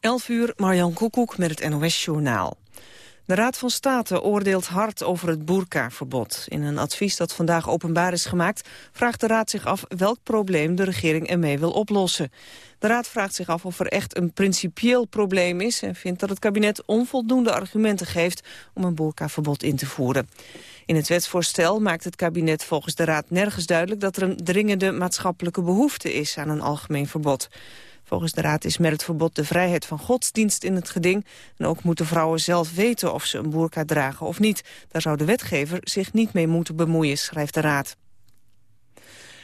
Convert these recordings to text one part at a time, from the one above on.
11 uur, Marjan Koekoek met het NOS-journaal. De Raad van State oordeelt hard over het boerkaverbod. In een advies dat vandaag openbaar is gemaakt... vraagt de Raad zich af welk probleem de regering ermee wil oplossen. De Raad vraagt zich af of er echt een principieel probleem is... en vindt dat het kabinet onvoldoende argumenten geeft... om een boerkaverbod in te voeren. In het wetsvoorstel maakt het kabinet volgens de Raad nergens duidelijk... dat er een dringende maatschappelijke behoefte is aan een algemeen verbod. Volgens de Raad is met het verbod de vrijheid van godsdienst in het geding. En ook moeten vrouwen zelf weten of ze een boerka dragen of niet. Daar zou de wetgever zich niet mee moeten bemoeien, schrijft de Raad.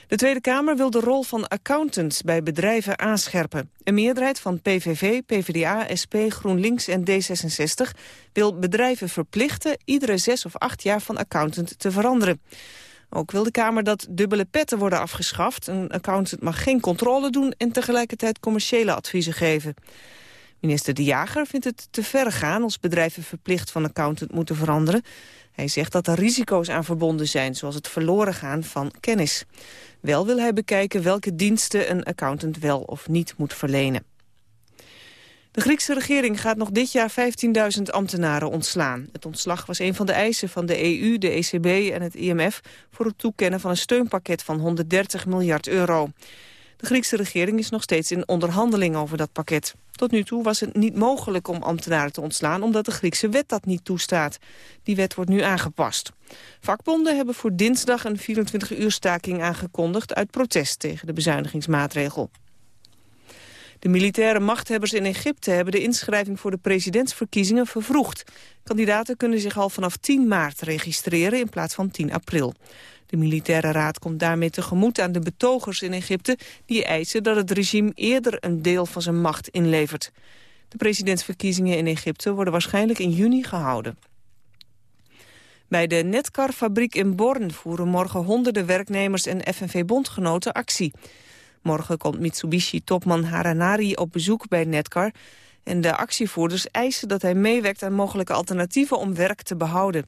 De Tweede Kamer wil de rol van accountants bij bedrijven aanscherpen. Een meerderheid van PVV, PvdA, SP, GroenLinks en D66 wil bedrijven verplichten iedere zes of acht jaar van accountant te veranderen. Ook wil de Kamer dat dubbele petten worden afgeschaft. Een accountant mag geen controle doen en tegelijkertijd commerciële adviezen geven. Minister De Jager vindt het te ver gaan als bedrijven verplicht van accountant moeten veranderen. Hij zegt dat er risico's aan verbonden zijn, zoals het verloren gaan van kennis. Wel wil hij bekijken welke diensten een accountant wel of niet moet verlenen. De Griekse regering gaat nog dit jaar 15.000 ambtenaren ontslaan. Het ontslag was een van de eisen van de EU, de ECB en het IMF... voor het toekennen van een steunpakket van 130 miljard euro. De Griekse regering is nog steeds in onderhandeling over dat pakket. Tot nu toe was het niet mogelijk om ambtenaren te ontslaan... omdat de Griekse wet dat niet toestaat. Die wet wordt nu aangepast. Vakbonden hebben voor dinsdag een 24-uur staking aangekondigd... uit protest tegen de bezuinigingsmaatregel. De militaire machthebbers in Egypte hebben de inschrijving voor de presidentsverkiezingen vervroegd. Kandidaten kunnen zich al vanaf 10 maart registreren in plaats van 10 april. De militaire raad komt daarmee tegemoet aan de betogers in Egypte... die eisen dat het regime eerder een deel van zijn macht inlevert. De presidentsverkiezingen in Egypte worden waarschijnlijk in juni gehouden. Bij de Netcar-fabriek in Born voeren morgen honderden werknemers en FNV-bondgenoten actie. Morgen komt Mitsubishi-topman Haranari op bezoek bij Netcar... en de actievoerders eisen dat hij meewerkt aan mogelijke alternatieven om werk te behouden.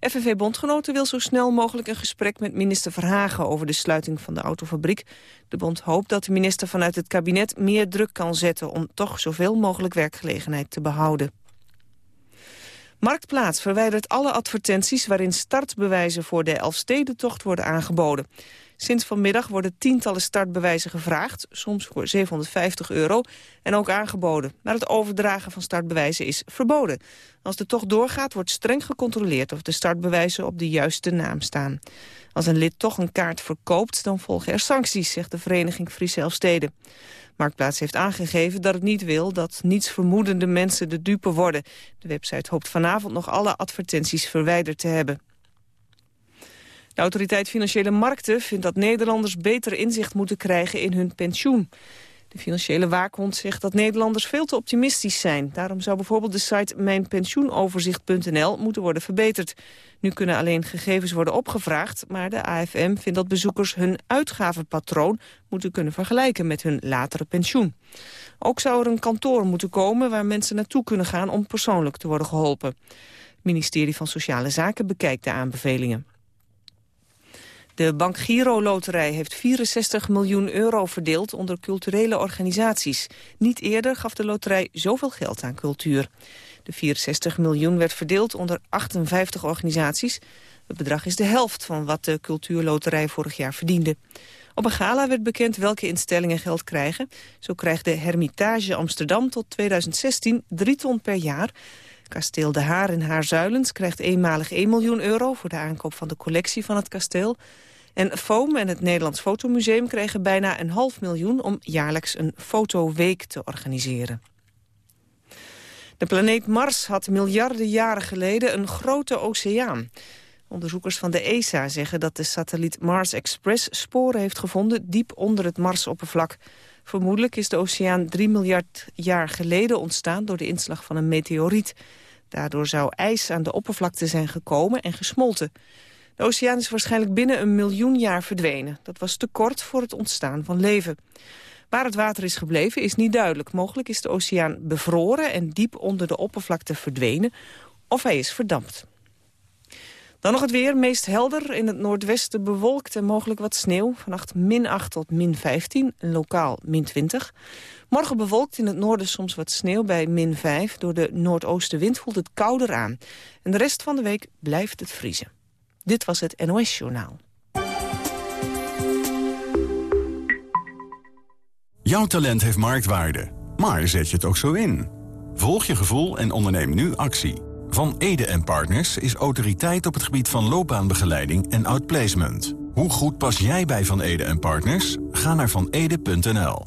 FNV-bondgenoten wil zo snel mogelijk een gesprek met minister Verhagen over de sluiting van de autofabriek. De bond hoopt dat de minister vanuit het kabinet meer druk kan zetten om toch zoveel mogelijk werkgelegenheid te behouden. Marktplaats verwijdert alle advertenties waarin startbewijzen voor de Elfstedentocht worden aangeboden. Sinds vanmiddag worden tientallen startbewijzen gevraagd, soms voor 750 euro, en ook aangeboden. Maar het overdragen van startbewijzen is verboden. Als de tocht doorgaat, wordt streng gecontroleerd of de startbewijzen op de juiste naam staan. Als een lid toch een kaart verkoopt, dan volgen er sancties, zegt de vereniging Friese Elfsteden. Marktplaats heeft aangegeven dat het niet wil dat nietsvermoedende mensen de dupe worden. De website hoopt vanavond nog alle advertenties verwijderd te hebben. De autoriteit Financiële Markten vindt dat Nederlanders beter inzicht moeten krijgen in hun pensioen. De financiële waakhond zegt dat Nederlanders veel te optimistisch zijn. Daarom zou bijvoorbeeld de site mijnpensioenoverzicht.nl moeten worden verbeterd. Nu kunnen alleen gegevens worden opgevraagd, maar de AFM vindt dat bezoekers hun uitgavenpatroon moeten kunnen vergelijken met hun latere pensioen. Ook zou er een kantoor moeten komen waar mensen naartoe kunnen gaan om persoonlijk te worden geholpen. Het ministerie van Sociale Zaken bekijkt de aanbevelingen. De Bank Giro Loterij heeft 64 miljoen euro verdeeld onder culturele organisaties. Niet eerder gaf de loterij zoveel geld aan cultuur. De 64 miljoen werd verdeeld onder 58 organisaties. Het bedrag is de helft van wat de cultuurloterij vorig jaar verdiende. Op een gala werd bekend welke instellingen geld krijgen. Zo krijgt de Hermitage Amsterdam tot 2016 drie ton per jaar. Kasteel De Haar in Haarzuilens krijgt eenmalig 1 miljoen euro... voor de aankoop van de collectie van het kasteel. En FOAM en het Nederlands Fotomuseum kregen bijna een half miljoen... om jaarlijks een fotoweek te organiseren. De planeet Mars had miljarden jaren geleden een grote oceaan. Onderzoekers van de ESA zeggen dat de satelliet Mars Express sporen heeft gevonden diep onder het Marsoppervlak. Vermoedelijk is de oceaan 3 miljard jaar geleden ontstaan door de inslag van een meteoriet. Daardoor zou ijs aan de oppervlakte zijn gekomen en gesmolten. De oceaan is waarschijnlijk binnen een miljoen jaar verdwenen. Dat was te kort voor het ontstaan van leven. Waar het water is gebleven is niet duidelijk. Mogelijk is de oceaan bevroren en diep onder de oppervlakte verdwenen... of hij is verdampt. Dan nog het weer, meest helder. In het noordwesten bewolkt en mogelijk wat sneeuw. Vannacht min 8 tot min 15, lokaal min 20. Morgen bewolkt in het noorden soms wat sneeuw bij min 5. Door de noordoostenwind voelt het kouder aan. En de rest van de week blijft het vriezen. Dit was het NOS Journaal. Jouw talent heeft marktwaarde, maar zet je het ook zo in? Volg je gevoel en onderneem nu actie. Van Ede Partners is autoriteit op het gebied van loopbaanbegeleiding en outplacement. Hoe goed pas jij bij Van Ede Partners? Ga naar vanede.nl.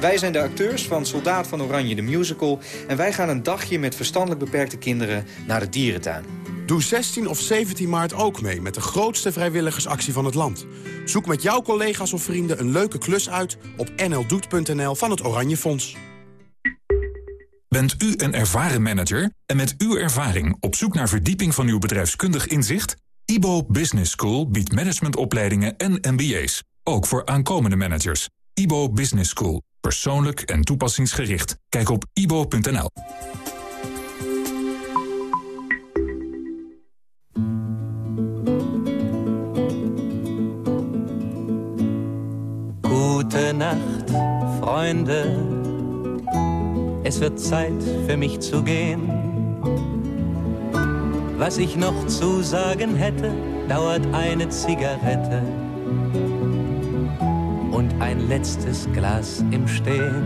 Wij zijn de acteurs van Soldaat van Oranje, de musical... en wij gaan een dagje met verstandelijk beperkte kinderen naar de dierentuin. Doe 16 of 17 maart ook mee met de grootste vrijwilligersactie van het land. Zoek met jouw collega's of vrienden een leuke klus uit op nldoet.nl van het Oranje Fonds. Bent u een ervaren manager en met uw ervaring op zoek naar verdieping van uw bedrijfskundig inzicht? IBO Business School biedt managementopleidingen en MBA's, ook voor aankomende managers. IBO Business School, persoonlijk en toepassingsgericht. Kijk op ibo.nl. Gute Nacht, Freunde. es wird Zeit für mich zu gehen. Was ich noch zu sagen hätte, dauert eine Zigarette und ein letztes Glas im Stehen.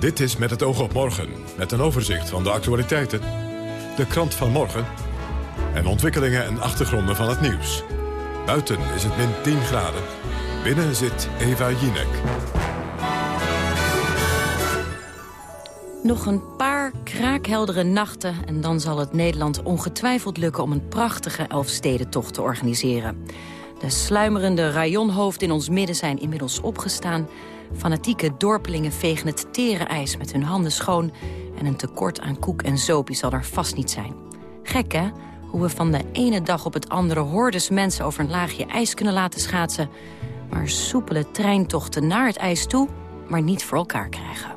Dit is Met het oog op morgen, met een overzicht van de actualiteiten, de krant van morgen en ontwikkelingen en achtergronden van het nieuws. Buiten is het min 10 graden. Binnen zit Eva Jinek. Nog een paar kraakheldere nachten en dan zal het Nederland ongetwijfeld lukken om een prachtige Elfstedentocht te organiseren. De sluimerende rajonhoofden in ons midden zijn inmiddels opgestaan. Fanatieke dorpelingen vegen het tere ijs met hun handen schoon... en een tekort aan koek en zopie zal er vast niet zijn. Gek, hè? Hoe we van de ene dag op het andere hordes mensen over een laagje ijs kunnen laten schaatsen maar soepele treintochten naar het ijs toe... maar niet voor elkaar krijgen.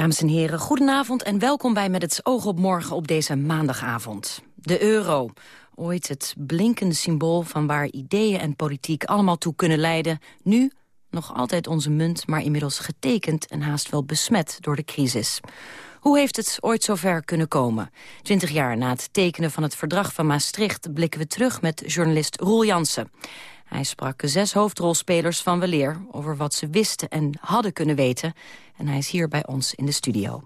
Dames en heren, goedenavond en welkom bij Met het oog op morgen op deze maandagavond. De euro, ooit het blinkende symbool van waar ideeën en politiek allemaal toe kunnen leiden... nu nog altijd onze munt, maar inmiddels getekend en haast wel besmet door de crisis. Hoe heeft het ooit zover kunnen komen? Twintig jaar na het tekenen van het verdrag van Maastricht... blikken we terug met journalist Roel Jansen. Hij sprak zes hoofdrolspelers van weleer... over wat ze wisten en hadden kunnen weten. En hij is hier bij ons in de studio.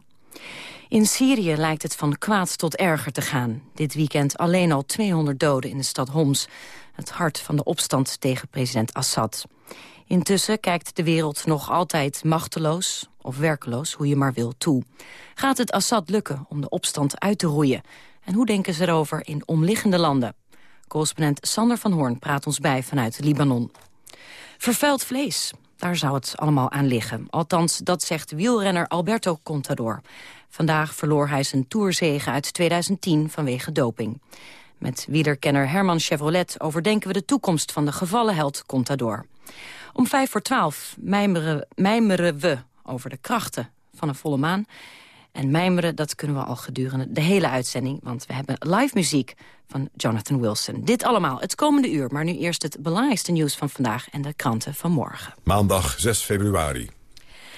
In Syrië lijkt het van kwaad tot erger te gaan. Dit weekend alleen al 200 doden in de stad Homs. Het hart van de opstand tegen president Assad. Intussen kijkt de wereld nog altijd machteloos, of werkeloos, hoe je maar wil, toe. Gaat het Assad lukken om de opstand uit te roeien? En hoe denken ze erover in omliggende landen? Correspondent Sander van Hoorn praat ons bij vanuit Libanon. Vervuild vlees, daar zou het allemaal aan liggen. Althans, dat zegt wielrenner Alberto Contador. Vandaag verloor hij zijn tourzege uit 2010 vanwege doping. Met wielerkenner Herman Chevrolet overdenken we de toekomst van de gevallen held Contador. Om vijf voor twaalf mijmeren, mijmeren we over de krachten van een volle maan. En mijmeren, dat kunnen we al gedurende de hele uitzending... want we hebben live muziek van Jonathan Wilson. Dit allemaal het komende uur, maar nu eerst het belangrijkste nieuws van vandaag... en de kranten van morgen. Maandag 6 februari.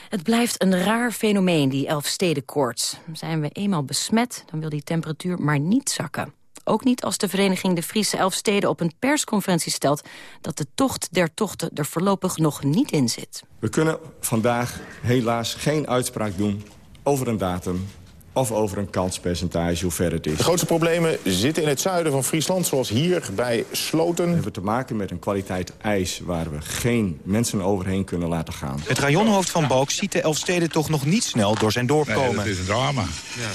Het blijft een raar fenomeen, die Elfstedenkoorts. Zijn we eenmaal besmet, dan wil die temperatuur maar niet zakken. Ook niet als de vereniging De Friese Elfsteden op een persconferentie stelt... dat de tocht der tochten er voorlopig nog niet in zit. We kunnen vandaag helaas geen uitspraak doen over een datum of over een kanspercentage, hoe ver het is. De grootste problemen zitten in het zuiden van Friesland, zoals hier bij Sloten. We hebben te maken met een kwaliteit ijs waar we geen mensen overheen kunnen laten gaan. Het rajonhoofd van Balk ziet de Elfsteden toch nog niet snel door zijn dorp komen. Nee, dat is een drama. Ja.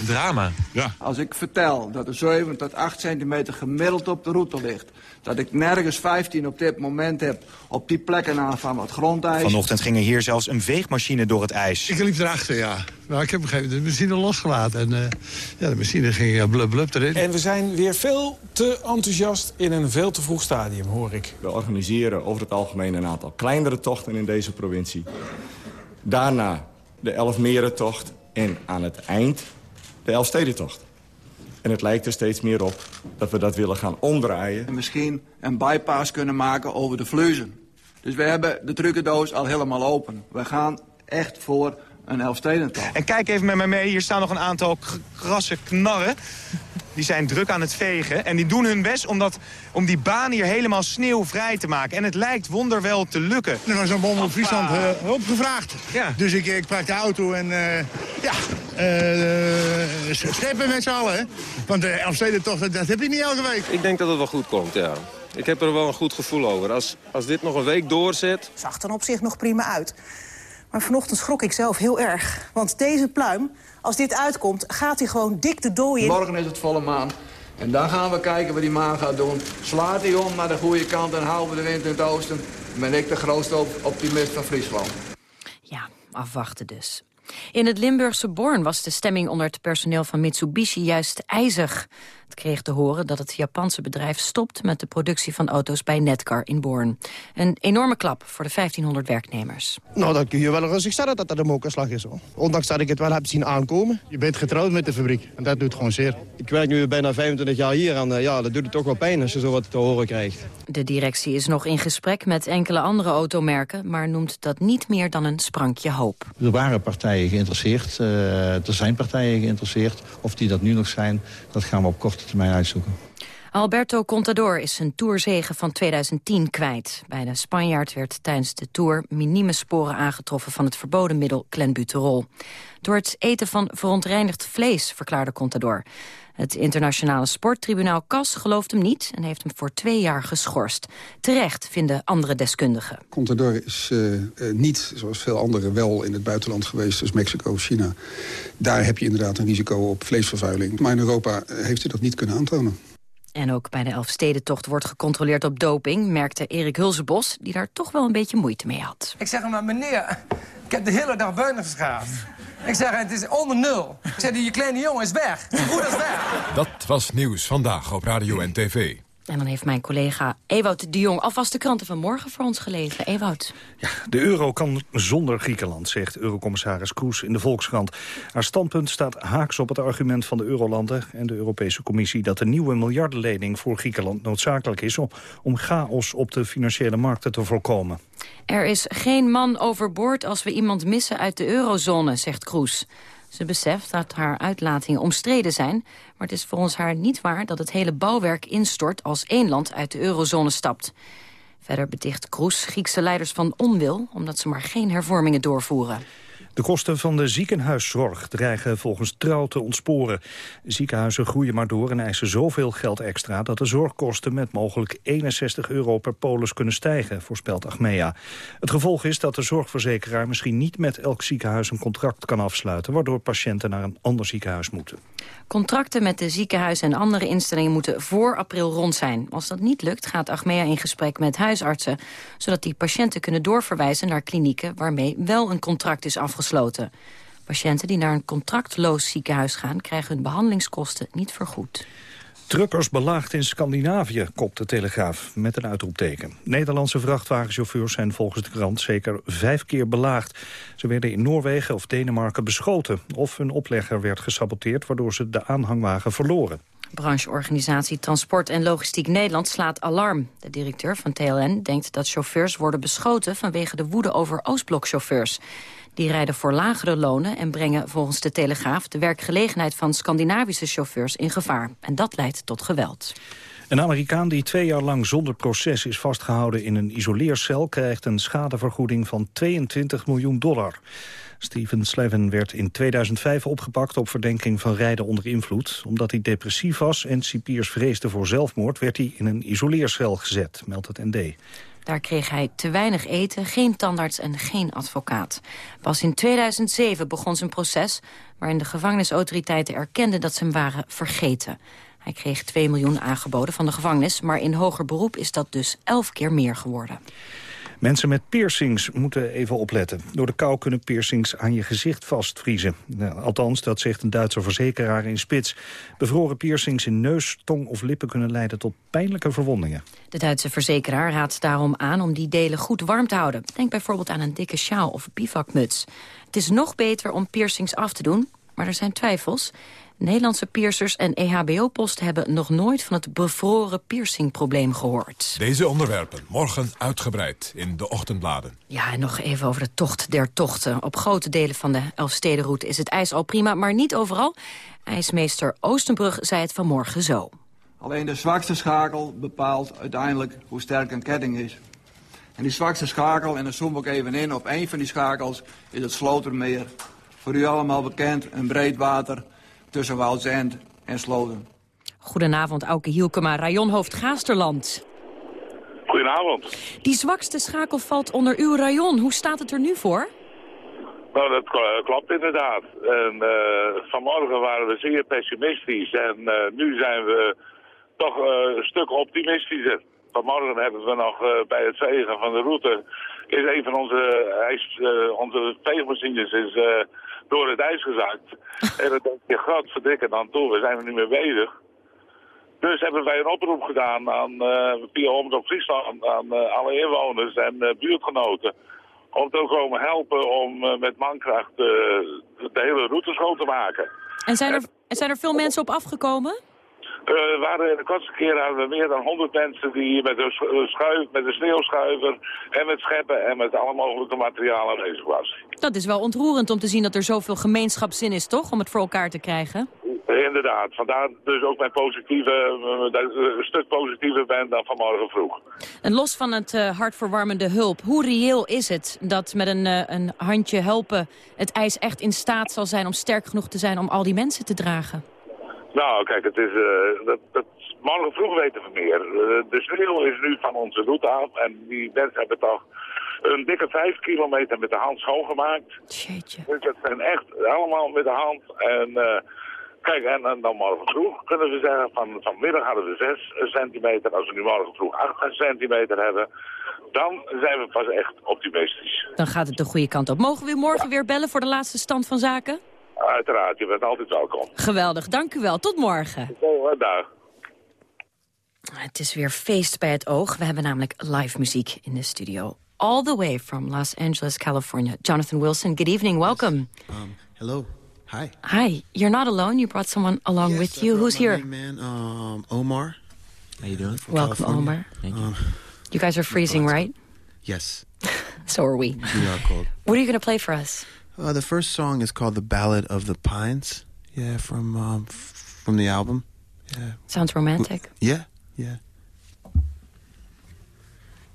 Een drama? Ja. Als ik vertel dat er 7 tot 8 centimeter gemiddeld op de route ligt... dat ik nergens 15 op dit moment heb op die plekken aan van wat grondijs. Vanochtend ging er hier zelfs een veegmachine door het ijs. Ik liep erachter, ja. Nou, ik heb op een gegeven moment de machine losgelaten. En uh, ja, de machine ging uh, blub blub erin. En we zijn weer veel te enthousiast in een veel te vroeg stadium, hoor ik. We organiseren over het algemeen een aantal kleinere tochten in deze provincie. Daarna de Elfmerentocht en aan het eind de Elfstedentocht. En het lijkt er steeds meer op dat we dat willen gaan omdraaien. En misschien een bypass kunnen maken over de Vleuzen. Dus we hebben de trucendoos al helemaal open. We gaan echt voor een Elfstedentocht. En kijk even met mij mee, hier staan nog een aantal krasse knarren. Die zijn druk aan het vegen en die doen hun best om, dat, om die baan hier helemaal sneeuwvrij te maken. En het lijkt wonderwel te lukken. Er was een bom op Friesland uh, hulp gevraagd. Ja. Dus ik, ik pak de auto en uh, ja, uh, scheppen met z'n allen. Hè? Want de toch, dat, dat heb je niet elke week. Ik denk dat het wel goed komt, ja. Ik heb er wel een goed gevoel over. Als, als dit nog een week doorzet... Het zag er op zich nog prima uit. Maar vanochtend schrok ik zelf heel erg. Want deze pluim, als dit uitkomt, gaat hij gewoon dik de dooi in. Morgen is het volle maan. En dan gaan we kijken wat die maan gaat doen. Slaat hij om naar de goede kant en houden we de wind in het oosten... dan ben ik de grootste optimist van Friesland. Ja, afwachten dus. In het Limburgse Born was de stemming onder het personeel van Mitsubishi juist ijzig. Het kreeg te horen dat het Japanse bedrijf stopt met de productie van auto's bij Netcar in Born. Een enorme klap voor de 1500 werknemers. Nou, dan kun je wel rustig zeggen dat dat een mokerslag is. Hoor. Ondanks dat ik het wel heb zien aankomen. Je bent getrouwd met de fabriek en dat doet gewoon zeer. Ik werk nu bijna 25 jaar hier en uh, ja, dat doet het toch wel pijn als je zo wat te horen krijgt. De directie is nog in gesprek met enkele andere automerken... maar noemt dat niet meer dan een sprankje hoop. Er waren partijen geïnteresseerd, uh, er zijn partijen geïnteresseerd. Of die dat nu nog zijn, dat gaan we op korte Alberto Contador is zijn tourzege van 2010 kwijt. Bij de Spanjaard werd tijdens de tour minieme sporen aangetroffen... van het verboden middel clenbuterol. Door het eten van verontreinigd vlees, verklaarde Contador. Het internationale sporttribunaal CAS gelooft hem niet... en heeft hem voor twee jaar geschorst. Terecht, vinden andere deskundigen. Contador is uh, uh, niet, zoals veel anderen, wel in het buitenland geweest... dus Mexico, China. Daar heb je inderdaad een risico op vleesvervuiling. Maar in Europa heeft hij dat niet kunnen aantonen. En ook bij de Elfstedentocht wordt gecontroleerd op doping... merkte Erik Hulsebos, die daar toch wel een beetje moeite mee had. Ik zeg hem maar, meneer, ik heb de hele dag buiten geschaafd. Ik zeg, het is onder nul. Ik zeg, die kleine jongen is weg. Zo goed als weg. Dat was Nieuws Vandaag op Radio en TV. En dan heeft mijn collega Ewout de Jong alvast de kranten van morgen voor ons gelezen. Ewout. Ja, de euro kan zonder Griekenland, zegt eurocommissaris Kroes in de Volkskrant. Haar standpunt staat haaks op het argument van de eurolanden en de Europese Commissie... dat een nieuwe miljardenlening voor Griekenland noodzakelijk is... om, om chaos op de financiële markten te voorkomen. Er is geen man overboord als we iemand missen uit de eurozone, zegt Kroes. Ze beseft dat haar uitlatingen omstreden zijn... maar het is volgens haar niet waar dat het hele bouwwerk instort... als één land uit de eurozone stapt. Verder beticht Kroes Griekse leiders van onwil... omdat ze maar geen hervormingen doorvoeren. De kosten van de ziekenhuiszorg dreigen volgens Trouw te ontsporen. Ziekenhuizen groeien maar door en eisen zoveel geld extra... dat de zorgkosten met mogelijk 61 euro per polis kunnen stijgen, voorspelt Achmea. Het gevolg is dat de zorgverzekeraar misschien niet met elk ziekenhuis een contract kan afsluiten... waardoor patiënten naar een ander ziekenhuis moeten. Contracten met de ziekenhuizen en andere instellingen moeten voor april rond zijn. Als dat niet lukt, gaat Achmea in gesprek met huisartsen... zodat die patiënten kunnen doorverwijzen naar klinieken... waarmee wel een contract is afgesloten. Patiënten die naar een contractloos ziekenhuis gaan... krijgen hun behandelingskosten niet vergoed. Truckers belaagd in Scandinavië, kopt de Telegraaf, met een uitroepteken. Nederlandse vrachtwagenchauffeurs zijn volgens de krant zeker vijf keer belaagd. Ze werden in Noorwegen of Denemarken beschoten... of hun oplegger werd gesaboteerd, waardoor ze de aanhangwagen verloren. Brancheorganisatie Transport en Logistiek Nederland slaat alarm. De directeur van TLN denkt dat chauffeurs worden beschoten... vanwege de woede over Oostblokchauffeurs. Die rijden voor lagere lonen en brengen volgens de Telegraaf... de werkgelegenheid van Scandinavische chauffeurs in gevaar. En dat leidt tot geweld. Een Amerikaan die twee jaar lang zonder proces is vastgehouden in een isoleercel... krijgt een schadevergoeding van 22 miljoen dollar. Steven Slevin werd in 2005 opgepakt op verdenking van rijden onder invloed. Omdat hij depressief was en cipiers vreesde voor zelfmoord... werd hij in een isoleercel gezet, meldt het ND. Daar kreeg hij te weinig eten, geen tandarts en geen advocaat. Pas in 2007 begon zijn proces... waarin de gevangenisautoriteiten erkenden dat ze hem waren vergeten. Hij kreeg 2 miljoen aangeboden van de gevangenis... maar in hoger beroep is dat dus 11 keer meer geworden. Mensen met piercings moeten even opletten. Door de kou kunnen piercings aan je gezicht vastvriezen. Althans, dat zegt een Duitse verzekeraar in Spits. Bevroren piercings in neus, tong of lippen kunnen leiden tot pijnlijke verwondingen. De Duitse verzekeraar raadt daarom aan om die delen goed warm te houden. Denk bijvoorbeeld aan een dikke sjaal of bivakmuts. Het is nog beter om piercings af te doen, maar er zijn twijfels. Nederlandse piercers en EHBO-post hebben nog nooit van het bevroren piercingprobleem gehoord. Deze onderwerpen morgen uitgebreid in de ochtendbladen. Ja, en nog even over de tocht der tochten. Op grote delen van de Elfstedenroute is het ijs al prima, maar niet overal. IJsmeester Oostenbrug zei het vanmorgen zo. Alleen de zwakste schakel bepaalt uiteindelijk hoe sterk een ketting is. En die zwakste schakel, en dat zoom ik even in, op één van die schakels is het Slotermeer. Voor u allemaal bekend, een breed water tussen Woudsend en Sloten. Goedenavond, Auke Hielkema, rajonhoofd Gaasterland. Goedenavond. Die zwakste schakel valt onder uw rayon. Hoe staat het er nu voor? Nou, dat klopt inderdaad. En, uh, vanmorgen waren we zeer pessimistisch en uh, nu zijn we toch uh, een stuk optimistischer. Vanmorgen hebben we nog bij het vegen van de route... is een van onze, onze veegmachines is, door het ijs gezakt. en dan denk je, godverdikke dan toe, we zijn er niet meer bezig. Dus hebben wij een oproep gedaan aan, uh, via Omroep Friesland aan uh, alle inwoners en uh, buurtgenoten. Om te komen helpen om met mankracht de hele route schoon te maken. En zijn er, zijn er veel mensen op afgekomen? Uh, waren, de kortste keer hadden we meer dan 100 mensen die met een, schuif, met een sneeuwschuiver en met scheppen en met alle mogelijke materialen aanwezig was. Dat is wel ontroerend om te zien dat er zoveel gemeenschapszin is, toch? Om het voor elkaar te krijgen. Inderdaad, vandaar dus ook mijn positieve, een stuk positiever ben dan vanmorgen vroeg. En los van het uh, hartverwarmende hulp, hoe reëel is het dat met een, uh, een handje helpen het ijs echt in staat zal zijn om sterk genoeg te zijn om al die mensen te dragen? Nou, kijk, het is, uh, dat, dat, morgen vroeg weten we meer. Uh, de sneeuw is nu van onze route af en die mensen hebben toch een dikke vijf kilometer met de hand schoongemaakt. Jeetje. Dus dat zijn echt allemaal met de hand. En uh, kijk, en, en, dan morgen vroeg kunnen we zeggen, van, vanmiddag hadden we 6 centimeter. Als we nu morgen vroeg 8 centimeter hebben, dan zijn we pas echt optimistisch. Dan gaat het de goede kant op. Mogen we morgen ja. weer bellen voor de laatste stand van zaken? Uiteraard, je bent altijd welkom. Geweldig, dank u wel. Tot morgen. Oh, dag. Het is weer feest bij het oog. We hebben namelijk live muziek in de studio. All the way from Los Angeles, California. Jonathan Wilson, good evening, welcome. Um, hello. Hi. Hi. You're not alone. You brought someone along yes, with you. Who's here? man, um, Omar. How you doing? From welcome, California. Omar. Thank you. Um, you guys are freezing, right? Yes. so are we. We are cold. What are you going to play for us? Uh, the first song is called "The Ballad of the Pines." Yeah, from um, from the album. Yeah. Sounds romantic. Yeah, yeah.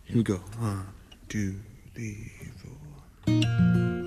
Here we go. One, two, three, four.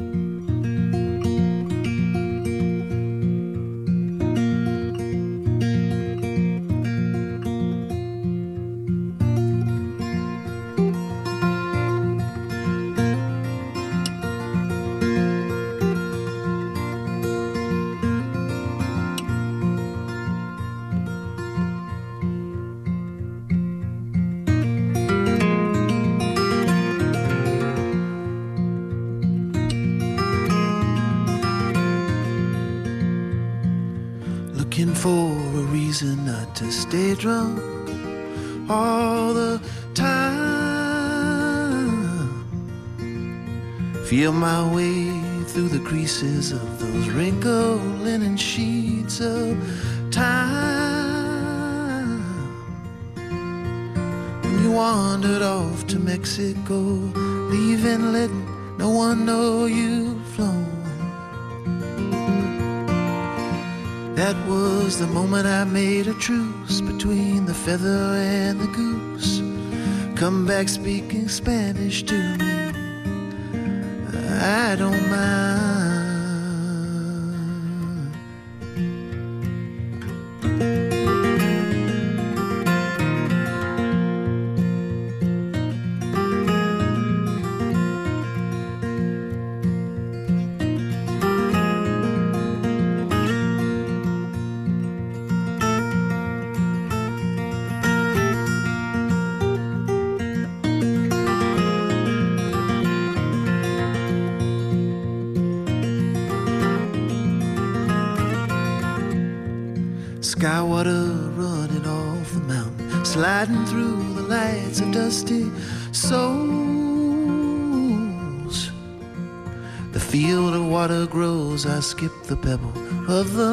All the time. Feel my way through the creases of those wrinkled linen sheets of time. When you wandered off to Mexico, leaving, letting no one know you've flown. That was the moment I made a truce between the feather and the goose. Come back speaking Spanish to me. I don't mind. Skip the pebble of the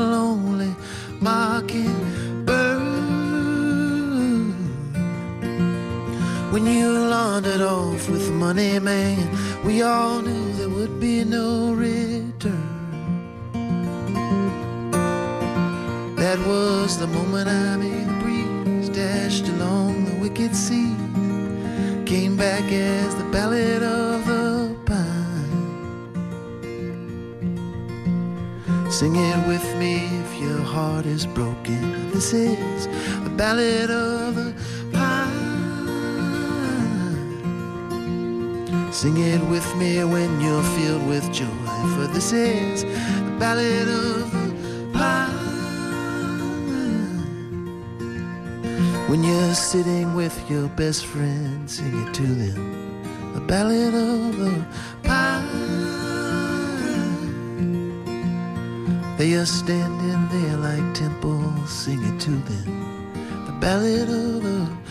Sing it with me when you're filled with joy, for this is the ballad of the pine. When you're sitting with your best friend, sing it to them, the ballad of the pine. They are standing there like temples, sing it to them, the ballad of the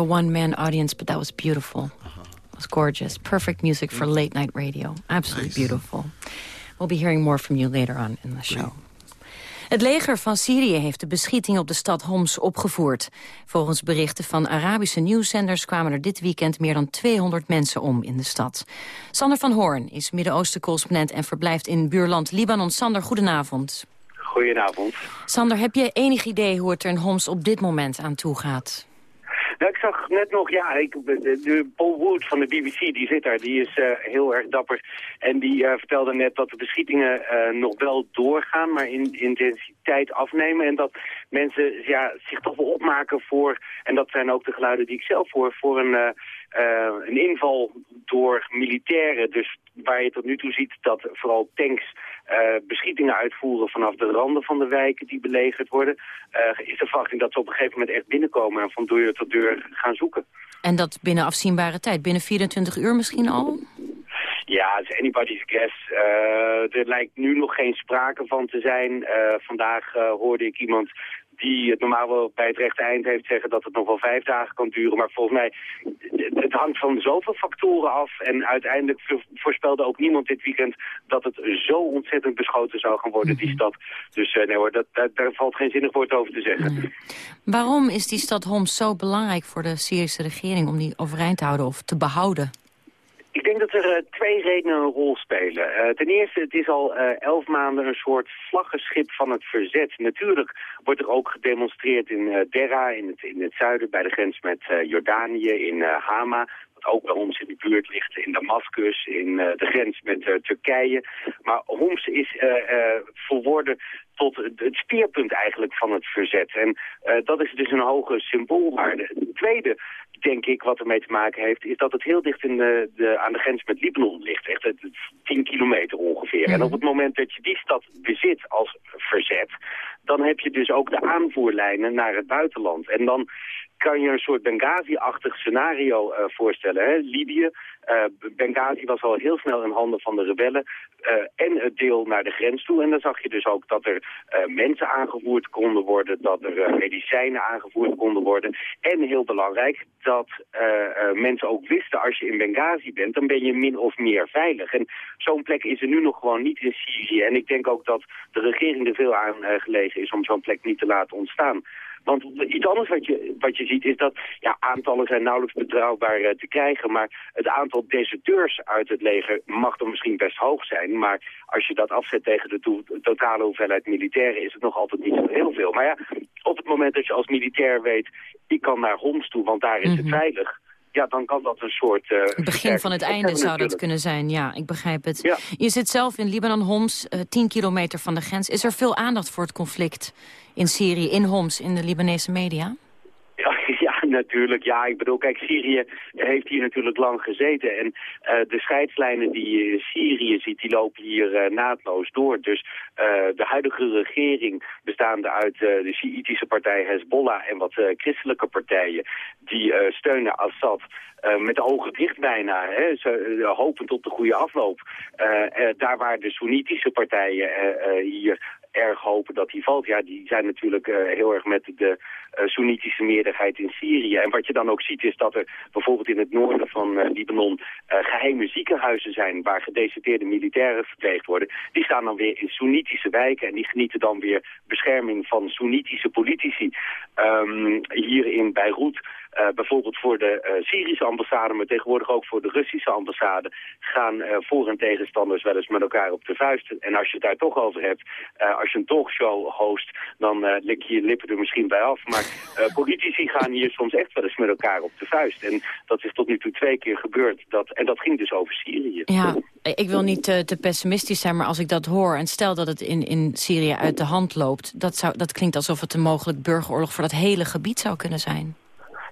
a one-man audience, but that was beautiful. It was gorgeous. Perfect music for late night radio. Absolutely beautiful. We'll be hearing more from you later on in the show. Het leger van Syrië heeft de beschieting op de stad Homs opgevoerd. Volgens berichten van Arabische nieuwszenders kwamen er dit weekend meer dan 200 mensen om in de stad. Sander van Hoorn is Midden-Oosten-correspondent en verblijft in buurland Libanon. Sander, goedenavond. Goedenavond. Sander, heb je enig idee hoe het er in Homs op dit moment aan toe gaat? Nou, ik zag net nog, ja, ik, de, Paul Wood van de BBC, die zit daar, die is eh, heel erg dapper. En die eh, vertelde net dat de beschietingen eh, nog wel doorgaan, maar in intensiteit afnemen. En dat mensen ja, zich toch wel opmaken voor, en dat zijn ook de geluiden die ik zelf hoor, voor een, een inval door militairen. Dus waar je tot nu toe ziet dat vooral tanks beschietingen uitvoeren vanaf de randen van de wijken die belegerd worden, is de verwachting dat ze op een gegeven moment echt binnenkomen en van deur tot deur gaan zoeken. En dat binnen afzienbare tijd, binnen 24 uur misschien al? Ja, het is anybody's guess. Uh, er lijkt nu nog geen sprake van te zijn. Uh, vandaag uh, hoorde ik iemand die het normaal wel bij het rechte eind heeft zeggen dat het nog wel vijf dagen kan duren. Maar volgens mij, het hangt van zoveel factoren af. En uiteindelijk voorspelde ook niemand dit weekend dat het zo ontzettend beschoten zou gaan worden, die stad. Dus nee hoor, dat, dat, daar valt geen zinnig woord over te zeggen. Nee. Waarom is die stad Homs zo belangrijk voor de Syrische regering om die overeind te houden of te behouden? Ik denk dat er uh, twee redenen een rol spelen. Uh, ten eerste, het is al uh, elf maanden een soort vlaggenschip van het verzet. Natuurlijk wordt er ook gedemonstreerd in Derra, in het, in het zuiden, bij de grens met Jordanië, in Hama wat ook bij ons in de buurt ligt, in Damascus, in de grens met Turkije. Maar Homs is uh, verworden tot het speerpunt eigenlijk van het verzet. En dat is dus een hoge symboolwaarde. Het tweede, denk ik, wat ermee te maken heeft... is dat het heel dicht in de, de, aan de grens met Libanon ligt. Echt 10 kilometer ongeveer. Mm. En op het moment dat je die stad bezit als verzet... dan heb je dus ook de aanvoerlijnen naar het buitenland. En dan kan je een soort Benghazi-achtig scenario uh, voorstellen. Hè? Libië, uh, Benghazi was al heel snel in handen van de rebellen uh, en het deel naar de grens toe. En dan zag je dus ook dat er mensen aangevoerd konden worden, dat er medicijnen aangevoerd konden worden. En heel belangrijk, dat mensen ook wisten als je in Benghazi bent, dan ben je min of meer veilig. En zo'n plek is er nu nog gewoon niet in Syrië. En ik denk ook dat de regering er veel aan gelegen is om zo'n plek niet te laten ontstaan. Want iets anders wat je, wat je ziet is dat ja, aantallen zijn nauwelijks betrouwbaar uh, te krijgen. Maar het aantal deserteurs uit het leger mag dan misschien best hoog zijn. Maar als je dat afzet tegen de to totale hoeveelheid militairen is het nog altijd niet zo heel veel. Maar ja, op het moment dat je als militair weet, ik kan naar Homs toe, want daar is mm -hmm. het veilig ja, dan kan dat een soort... Uh, het begin van het einde zou dat kunnen zijn, ja, ik begrijp het. Je zit zelf in Libanon, Homs, uh, 10 kilometer van de grens. Is er veel aandacht voor het conflict in Syrië, in Homs, in de Libanese media? Natuurlijk. Ja, ik bedoel, kijk, Syrië heeft hier natuurlijk lang gezeten. En uh, de scheidslijnen die je in Syrië ziet, die lopen hier uh, naadloos door. Dus de huidige regering, bestaande uit de Sjiitische partij Hezbollah en wat christelijke partijen, die steunen Assad. Met de ogen dicht bijna, hè, hopend op de goede afloop. Daar waar de Soenitische partijen hier erg hopen dat die valt. Ja, die zijn natuurlijk uh, heel erg met de uh, Soenitische meerderheid in Syrië. En wat je dan ook ziet is dat er bijvoorbeeld in het noorden van uh, Libanon geheime ziekenhuizen zijn waar gedeserteerde militairen verpleegd worden. Die staan dan weer in Soenitische wijken en die genieten dan weer bescherming van Soenitische politici. Um, hier in Beirut uh, bijvoorbeeld voor de uh, Syrische ambassade, maar tegenwoordig ook voor de Russische ambassade, gaan uh, voor- en tegenstanders wel eens met elkaar op de vuist. En als je het daar toch over hebt, als je een talkshow host, dan lik je je lippen er misschien bij af. Maar politici gaan hier soms echt wel eens met elkaar op de vuist. En dat is tot nu toe twee keer gebeurd. Dat, en dat ging dus over Syrië. Ja, ik wil niet te, te pessimistisch zijn, maar als ik dat hoor... en stel dat het in, in Syrië uit de hand loopt... Dat, zou, dat klinkt alsof het een mogelijk burgeroorlog voor dat hele gebied zou kunnen zijn.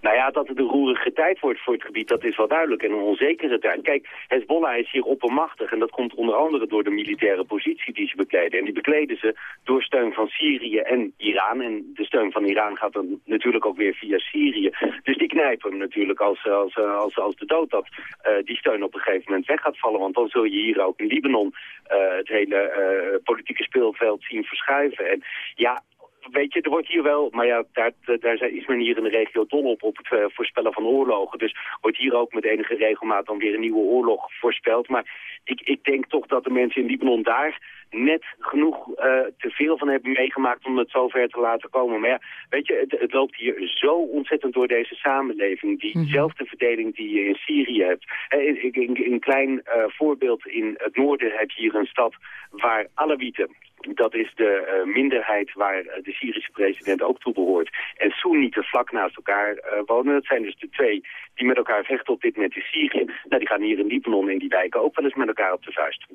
Nou ja, dat het een roerige tijd wordt voor het gebied, dat is wel duidelijk. En een onzekere tijd. Kijk, Hezbollah is hier oppermachtig. En dat komt onder andere door de militaire positie die ze bekleden. En die bekleden ze door steun van Syrië en Iran. En de steun van Iran gaat dan natuurlijk ook weer via Syrië. Dus die knijpen hem natuurlijk als, als, als, als de dood dat uh, die steun op een gegeven moment weg gaat vallen. Want dan zul je hier ook in Libanon het hele politieke speelveld zien verschuiven. En ja, weet je, er wordt hier wel, maar ja, daar, daar is men hier in de regio dol op, op het uh, voorspellen van oorlogen. Dus wordt hier ook met enige regelmaat dan weer een nieuwe oorlog voorspeld. Maar ik, ik denk toch dat de mensen in Libanon daar net genoeg uh, te veel van hebben meegemaakt om het zover te laten komen. Maar ja, weet je, het, het loopt hier zo ontzettend door deze samenleving. Diezelfde verdeling die je in Syrië hebt. Een, een, een klein uh, voorbeeld in het noorden heb je hier een stad waar Alawieten, dat is de uh, minderheid waar de Syrische president ook toe behoort. En Soenieten vlak naast elkaar uh, wonen. Dat zijn dus de twee die met elkaar vechten op dit moment in Syrië. Nou, die gaan hier in Libanon in die wijken ook wel eens met elkaar op de vuist.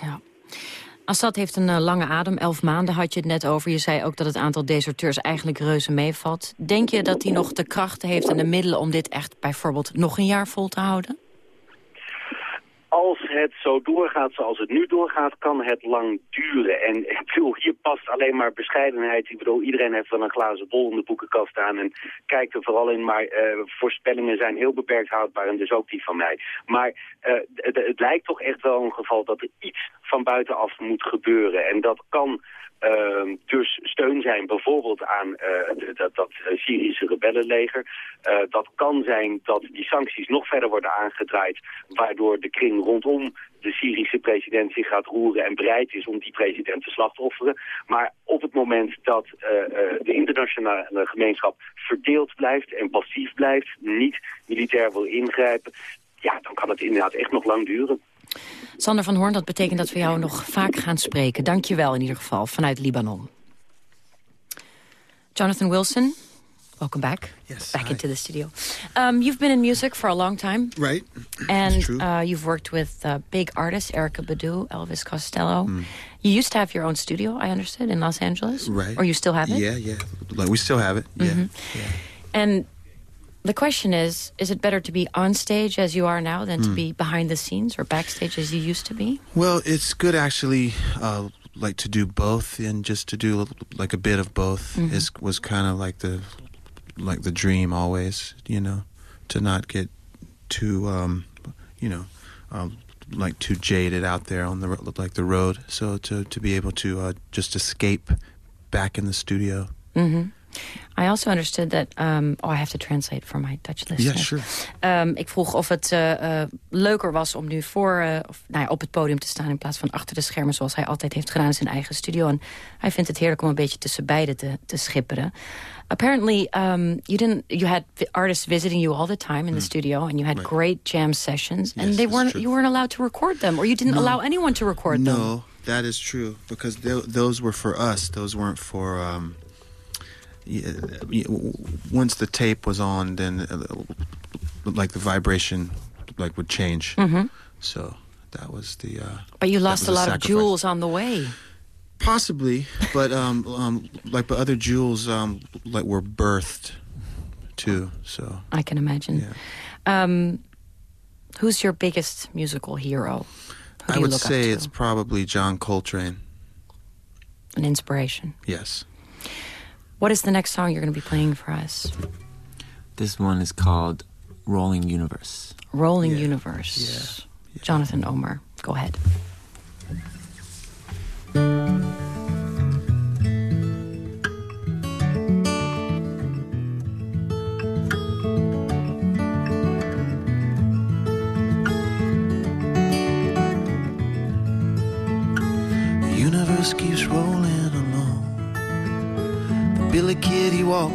Ja. Assad heeft een lange adem, elf maanden had je het net over. Je zei ook dat het aantal deserteurs eigenlijk reuze meevalt. Denk je dat hij nog de krachten heeft en de middelen om dit echt bijvoorbeeld nog een jaar vol te houden? Als het zo doorgaat zoals het nu doorgaat, kan het lang duren. En ik bedoel, hier past alleen maar bescheidenheid. Ik bedoel, iedereen heeft wel een glazen bol in de boekenkast aan en kijkt er vooral in. Maar uh, voorspellingen zijn heel beperkt houdbaar en dus ook die van mij. Maar het, het lijkt toch echt wel een geval dat er iets van buitenaf moet gebeuren. En dat kan uh, dus steun zijn bijvoorbeeld aan uh, dat, dat Syrische rebellenleger. Uh, dat kan zijn dat die sancties nog verder worden aangedraaid... waardoor de kring rondom de Syrische president zich gaat roeren... en bereid is om die president te slachtofferen. Maar op het moment dat de internationale gemeenschap verdeeld blijft... en passief blijft, niet militair wil ingrijpen... ja, dan kan het inderdaad echt nog lang duren. Sander van Hoorn, dat betekent dat we jou nog vaak gaan spreken. Dank je wel in ieder geval, vanuit Libanon. Jonathan Wilson, welcome back. Yes, back hi. into the studio. Um, you've been in music for a long time. Right. And true. uh, you've worked with uh, big artists, Erica Badu, Elvis Costello. Mm. You used to have your own studio, I understood, in Los Angeles. Right. Or you still have it? Yeah, yeah. Like we still have it. Yeah. Mhm. And the question is, is it better to be on stage as you are now than to Hmm. be behind the scenes or backstage as you used to be? Well, it's good actually, uh, like to do both, and just to do like a bit of both Mhm. is was kind of like the like the dream always, you know, to not get too, um, you know, um, like too jaded out there on the like the road. So to to be able to uh, just escape back in the studio. Mhm. I also understood that... Um, oh, I have to translate for my Dutch listeners. sure. Um, ik vroeg of het uh, uh, leuker was om nu voor, uh, of, nou ja, op het podium te staan... in plaats van achter de schermen, zoals hij altijd heeft gedaan in zijn eigen studio. En hij vindt het heerlijk om een beetje tussen beiden te, te schipperen. Apparently, um, you didn't. You had artists visiting you all the time in the studio, and you had great jam sessions. and Yes, they that's weren't. true. You weren't allowed to record them, or you didn't No. allow anyone to record them. No, that is true because tho- those were for us. Those weren't for. Um, yeah, once the tape was on, then uh, like the vibration, like would change. Mhm. So that was the. Uh, But you lost a lot of jewels on the way. Possibly, but um, um, like but other jewels um, like were birthed too. So I can imagine. Um, who's your biggest musical hero? I would say it's probably John Coltrane. an inspiration. Yes. What is the next song you're going to be playing for us? This one is called Rolling Universe. Rolling Universe. Yeah. Jonathan Omer, go ahead.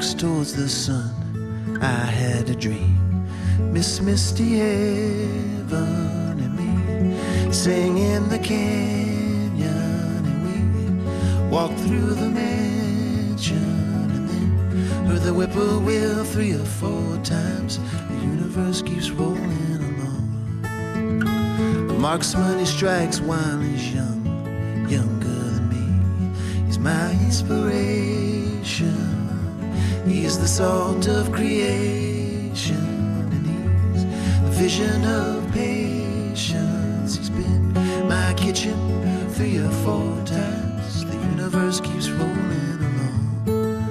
Walks towards the sun. I had a dream. Miss Misty Heaven and me sing in the canyon. And we walked through the mansion. And then heard the whippoorwill three or four times. The universe keeps rolling along. The marksman, he strikes while he's young younger than me. He's my inspiration. He's the salt of creation. And he's the vision of patience. He's been my kitchen three or four times. The universe keeps rolling along.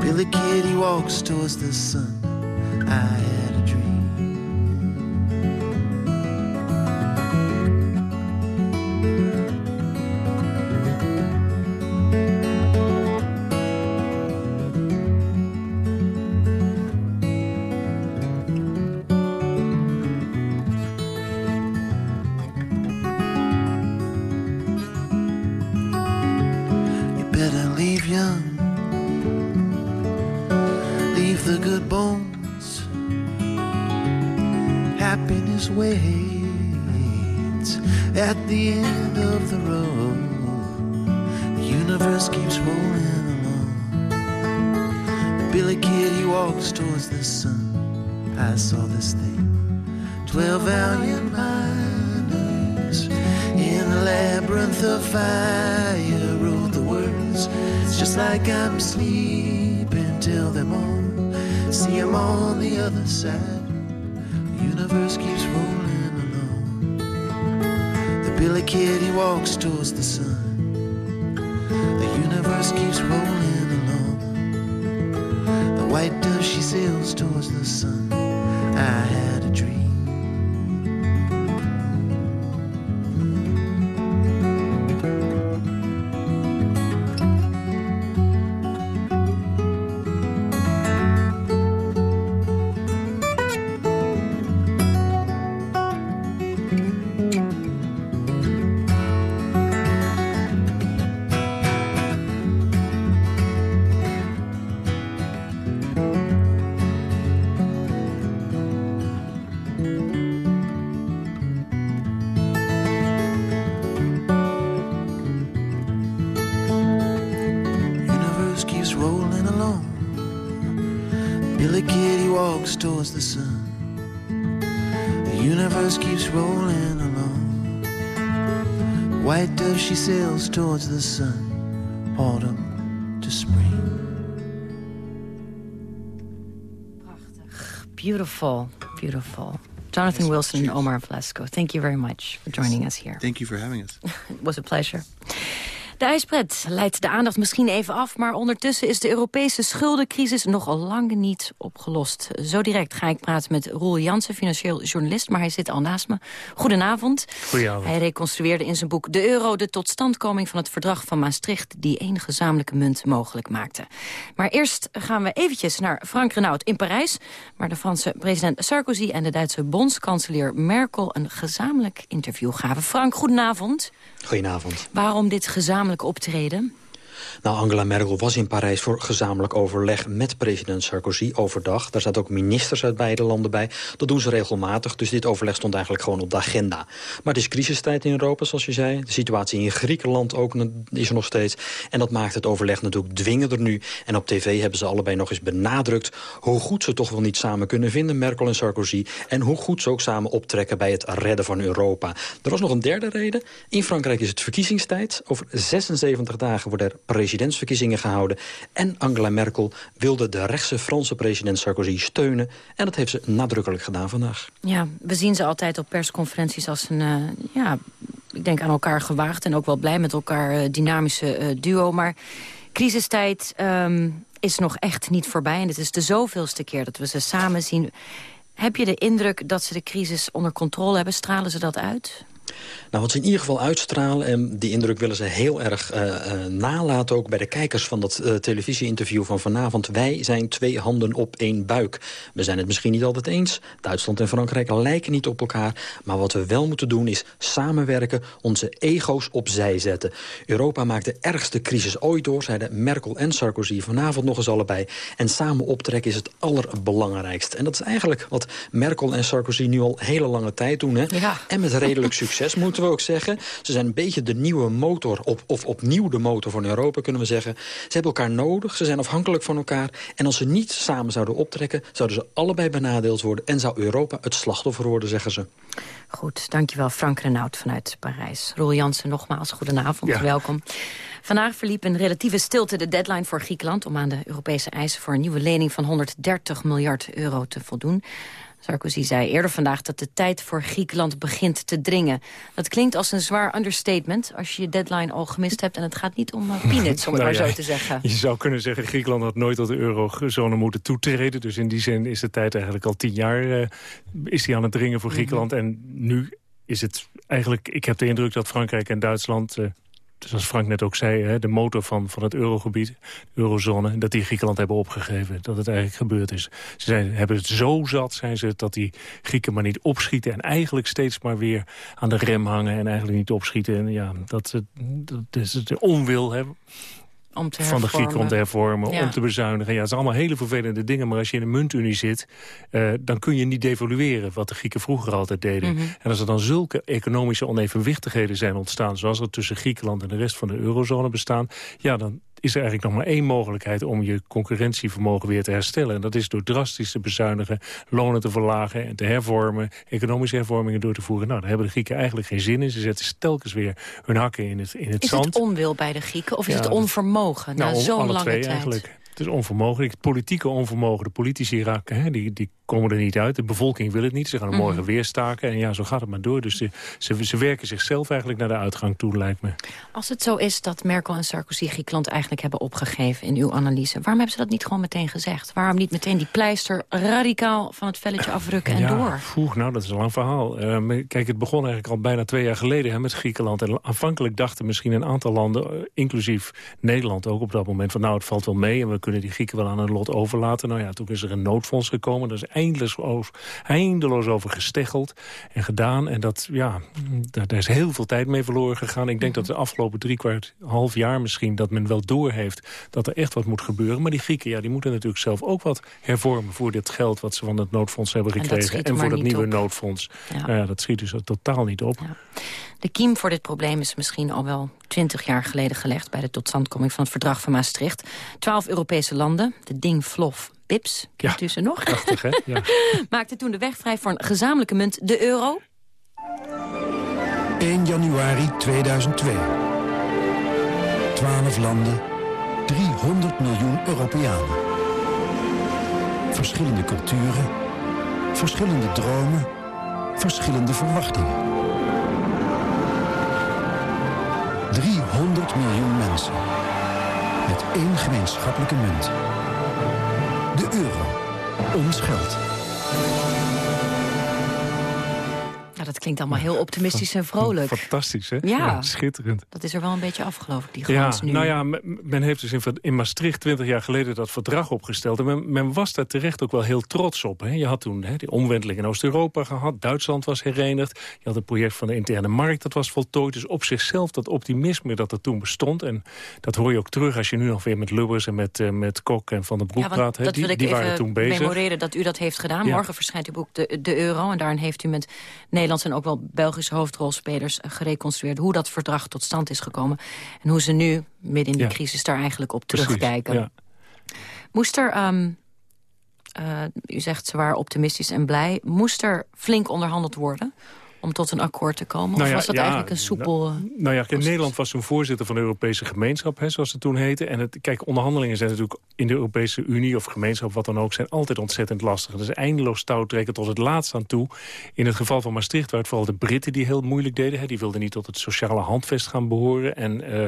Billy Kid, he walks towards the sun. I better leave young. Leave the good bones. Happiness waits at the end of the road. The universe keeps rolling along. Billy Kid, he walks towards the sun. I saw this thing. Twelve valiant miners in a labyrinth of fire words. It's just like I'm sleeping till them all see 'em on the other side. The universe keeps rolling along. The Billy Kid, he walks towards the sun. The universe keeps rolling along. The white dove, she sails towards the sun. I had she sails towards the sun. Autumn to spring. Beautiful, beautiful. Jonathan Wilson and Omar Vlasco, thank you very much for joining us here. Thank you for having us. It was a pleasure. De ijspret leidt de aandacht misschien even af... maar ondertussen is de Europese schuldencrisis nog al lang niet opgelost. Zo direct ga ik praten met Roel Jansen, financieel journalist... maar hij zit al naast me. Goedenavond. Goedenavond. Hij reconstrueerde in zijn boek De Euro de totstandkoming van het verdrag van Maastricht... die één gezamenlijke munt mogelijk maakte. Maar eerst gaan we eventjes naar Frank Renaud in Parijs... waar de Franse president Sarkozy en de Duitse bondskanselier Merkel... een gezamenlijk interview gaven. Frank, goedenavond. Goedenavond. Waarom dit gezamenlijk optreden? Nou, Angela Merkel was in Parijs voor gezamenlijk overleg met president Sarkozy overdag. Daar zaten ook ministers uit beide landen bij. Dat doen ze regelmatig, dus dit overleg stond eigenlijk gewoon op de agenda. Maar het is crisistijd in Europa, zoals je zei. De situatie in Griekenland ook is er nog steeds. En dat maakt het overleg natuurlijk dwingender nu. En op tv hebben ze allebei nog eens benadrukt... hoe goed ze toch wel niet samen kunnen vinden, Merkel en Sarkozy... en hoe goed ze ook samen optrekken bij het redden van Europa. Er was nog een derde reden. In Frankrijk is het verkiezingstijd. Over 76 dagen worden er presidentsverkiezingen gehouden. En Angela Merkel wilde de rechtse Franse president Sarkozy steunen. En dat heeft ze nadrukkelijk gedaan vandaag. Ja, we zien ze altijd op persconferenties als een, uh, ja, ik denk aan elkaar gewaagd... en ook wel blij met elkaar uh, dynamische uh, duo. Maar crisistijd um, is nog echt niet voorbij. En het is de zoveelste keer dat we ze samen zien. Heb je de indruk dat ze de crisis onder controle hebben? Stralen ze dat uit? Nou, wat ze in ieder geval uitstralen... en die indruk willen ze heel erg uh, uh, nalaten... ook bij de kijkers van dat uh, televisieinterview van vanavond. Wij zijn twee handen op één buik. We zijn het misschien niet altijd eens. Duitsland en Frankrijk lijken niet op elkaar. Maar wat we wel moeten doen is samenwerken... onze ego's opzij zetten. Europa maakt de ergste crisis ooit door... zeiden Merkel en Sarkozy vanavond nog eens allebei. En samen optrekken is het allerbelangrijkste. En dat is eigenlijk wat Merkel en Sarkozy nu al hele lange tijd doen. Hè? Ja. En met redelijk succes moeten we ook zeggen. Ze zijn een beetje de nieuwe motor, op, of opnieuw de motor van Europa, kunnen we zeggen. Ze hebben elkaar nodig, ze zijn afhankelijk van elkaar. En als ze niet samen zouden optrekken, zouden ze allebei benadeeld worden... en zou Europa het slachtoffer worden, zeggen ze. Goed, dankjewel Frank Renaud vanuit Parijs. Roel Jansen, nogmaals, goedenavond, ja. welkom. Vandaag verliep een relatieve stilte de deadline voor Griekenland... om aan de Europese eisen voor een nieuwe lening van 130 miljard euro te voldoen. Sarkozy zei eerder vandaag dat de tijd voor Griekenland begint te dringen. Dat klinkt als een zwaar understatement als je je deadline al gemist hebt... en het gaat niet om uh, peanuts, om het nou maar ja, zo te zeggen. Je zou kunnen zeggen, Griekenland had nooit tot de eurozone moeten toetreden. Dus in die zin is de tijd eigenlijk al tien jaar uh, is die aan het dringen voor Griekenland. Mm -hmm. En nu is het eigenlijk, ik heb de indruk dat Frankrijk en Duitsland... Uh, zoals Frank net ook zei, hè, de motor van, van het eurogebied, eurozone... dat die Griekenland hebben opgegeven, dat het eigenlijk gebeurd is. Ze zijn, hebben het zo zat, zijn ze, dat die Grieken maar niet opschieten... en eigenlijk steeds maar weer aan de rem hangen en eigenlijk niet opschieten. En ja, dat, dat is de onwil, hè, om te van de Grieken om te hervormen, Ja. om te bezuinigen. Ja, het zijn allemaal hele vervelende dingen, maar als je in een muntunie zit... Uh, dan kun je niet devalueren, wat de Grieken vroeger altijd deden. Mhm. En als er dan zulke economische onevenwichtigheden zijn ontstaan... zoals er tussen Griekenland en de rest van de eurozone bestaan... ja, dan is er eigenlijk nog maar één mogelijkheid om je concurrentievermogen weer te herstellen. En dat is door drastisch te bezuinigen, lonen te verlagen en te hervormen, economische hervormingen door te voeren. Nou, daar hebben de Grieken eigenlijk geen zin in. Ze zetten telkens weer hun hakken in het, in het Is zand. het onwil bij de Grieken of is het onvermogen na Nou, zo'n alle lange twee tijd? eigenlijk. Het is onvermogen. Het politieke onvermogen. De politici raken, hè, die, die komen er niet uit. De bevolking wil het niet. Ze gaan er morgen Mhm. weer staken. En ja, zo gaat het maar door. Dus ze, ze, ze werken zichzelf eigenlijk naar de uitgang toe, lijkt me. Als het zo is dat Merkel en Sarkozy Griekenland eigenlijk hebben opgegeven in uw analyse, waarom hebben ze dat niet gewoon meteen gezegd? Waarom niet meteen die pleister radicaal van het velletje afrukken en ja, door? Poeh, nou, dat is een lang verhaal. Eh, maar kijk, het begon eigenlijk al bijna twee jaar geleden hè, met Griekenland. En aanvankelijk dachten misschien een aantal landen, eh, inclusief Nederland ook op dat moment... van nou, het valt wel mee en we kunnen die Grieken wel aan hun lot overlaten. Nou ja, toen is er een noodfonds gekomen. Daar is eindeloos, over- eindeloos over gesteggeld en gedaan. En dat, ja, daar, daar is heel veel tijd mee verloren gegaan. Ik denk dat de afgelopen drie kwart, half jaar misschien... dat men wel doorheeft dat er echt wat moet gebeuren. Maar die Grieken, ja, die moeten natuurlijk zelf ook wat hervormen... voor dit geld wat ze van het noodfonds hebben En dat gekregen. En, voor dat nieuwe op. noodfonds. Ja. Nou ja, dat schiet dus totaal niet op. De kiem voor dit probleem is misschien al wel twintig jaar geleden gelegd... bij de totstandkoming van het verdrag van Maastricht. Twaalf Europese landen, de Ding, Flof, Pips, kent u ze nog? Prachtig, hè? Ja. maakte toen de weg vrij voor een gezamenlijke munt, de euro. 1 januari 2002. 12 landen, 300 miljoen Europeanen. Verschillende culturen, verschillende dromen, verschillende verwachtingen. 300 miljoen mensen. Met één gemeenschappelijke munt. De euro. Ons geld. Ja, dat klinkt allemaal heel optimistisch en vrolijk. Fantastisch, hè? Ja. schitterend. Dat is er wel een beetje af, geloof ik, die glans ja, nu. Nou ja, men, men heeft dus in, in Maastricht 20 jaar geleden dat verdrag opgesteld. En men, men was daar terecht ook wel heel trots op. Hè? Je had toen hè, die omwenteling in Oost-Europa gehad. Duitsland was herenigd. Je had het project van de interne markt, dat was voltooid. Dus op zichzelf dat optimisme dat er toen bestond. En dat hoor je ook terug als je nu nog weer met Lubbers en met, uh, met Kok en Van der Broek ja, praat. Hè? Dat Die, wil ik die even waren toen bezig. memoreren dat u dat heeft gedaan. Morgen verschijnt uw boek de, de Euro. En daarin heeft u met Nederlandse en ook wel Belgische hoofdrolspelers eh, gereconstrueerd... hoe dat verdrag tot stand is gekomen. En hoe ze nu, midden in die Ja. crisis, daar eigenlijk op Precies, terugkijken. ja. Moest er, ehm, eh, u zegt ze waren optimistisch en blij... moest er flink onderhandeld worden om tot een akkoord te komen? Nou of was dat ja, eigenlijk een soepel... eh, Nou ja, kijk, Nederland was toen voorzitter van de Europese gemeenschap, hè, zoals het toen heette. En het, kijk, onderhandelingen zijn natuurlijk in de Europese Unie of gemeenschap, wat dan ook, zijn altijd ontzettend lastig. Het is eindeloos touwtrekken tot het laatst aan toe. In het geval van Maastricht waren het vooral de Britten die heel moeilijk deden. Hè. Die wilden niet tot het sociale handvest gaan behoren. En eh,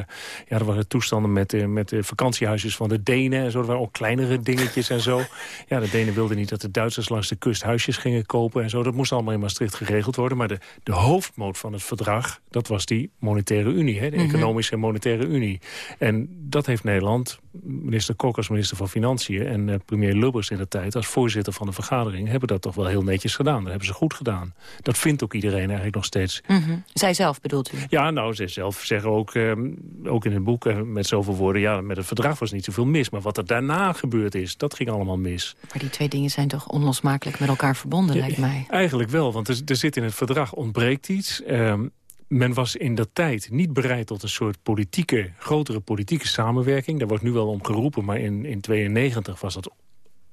ja, er waren toestanden met, met de vakantiehuisjes van de Denen en zo. Er waren ook kleinere dingetjes en zo. Ja, de Denen wilden niet dat de Duitsers langs de kust huisjes gingen kopen en zo. Dat moest allemaal in Maastricht geregeld worden. Maar de, de hoofdmoot van het verdrag, dat was die monetaire unie. Hè, de Mhm. economische en monetaire unie. En dat heeft Nederland, minister Kok als minister van Financiën... en eh, premier Lubbers in de tijd als voorzitter van de vergadering... hebben dat toch wel heel netjes gedaan. Dat hebben ze goed gedaan. Dat vindt ook iedereen eigenlijk nog steeds. mhm. Zij zelf bedoelt u? Ja, nou, ze zelf zeggen ook, eh, ook in het boek eh, met zoveel woorden... ja, met het verdrag was niet zoveel mis. Maar wat er daarna gebeurd is, dat ging allemaal mis. Maar die twee dingen zijn toch onlosmakelijk met elkaar verbonden, lijkt mij. Eigenlijk wel, want er, er zit in het verdrag ontbreekt iets. Ehm, men was in dat tijd niet bereid tot een soort politieke, grotere politieke samenwerking. Daar wordt nu wel om geroepen, maar in 1992 was dat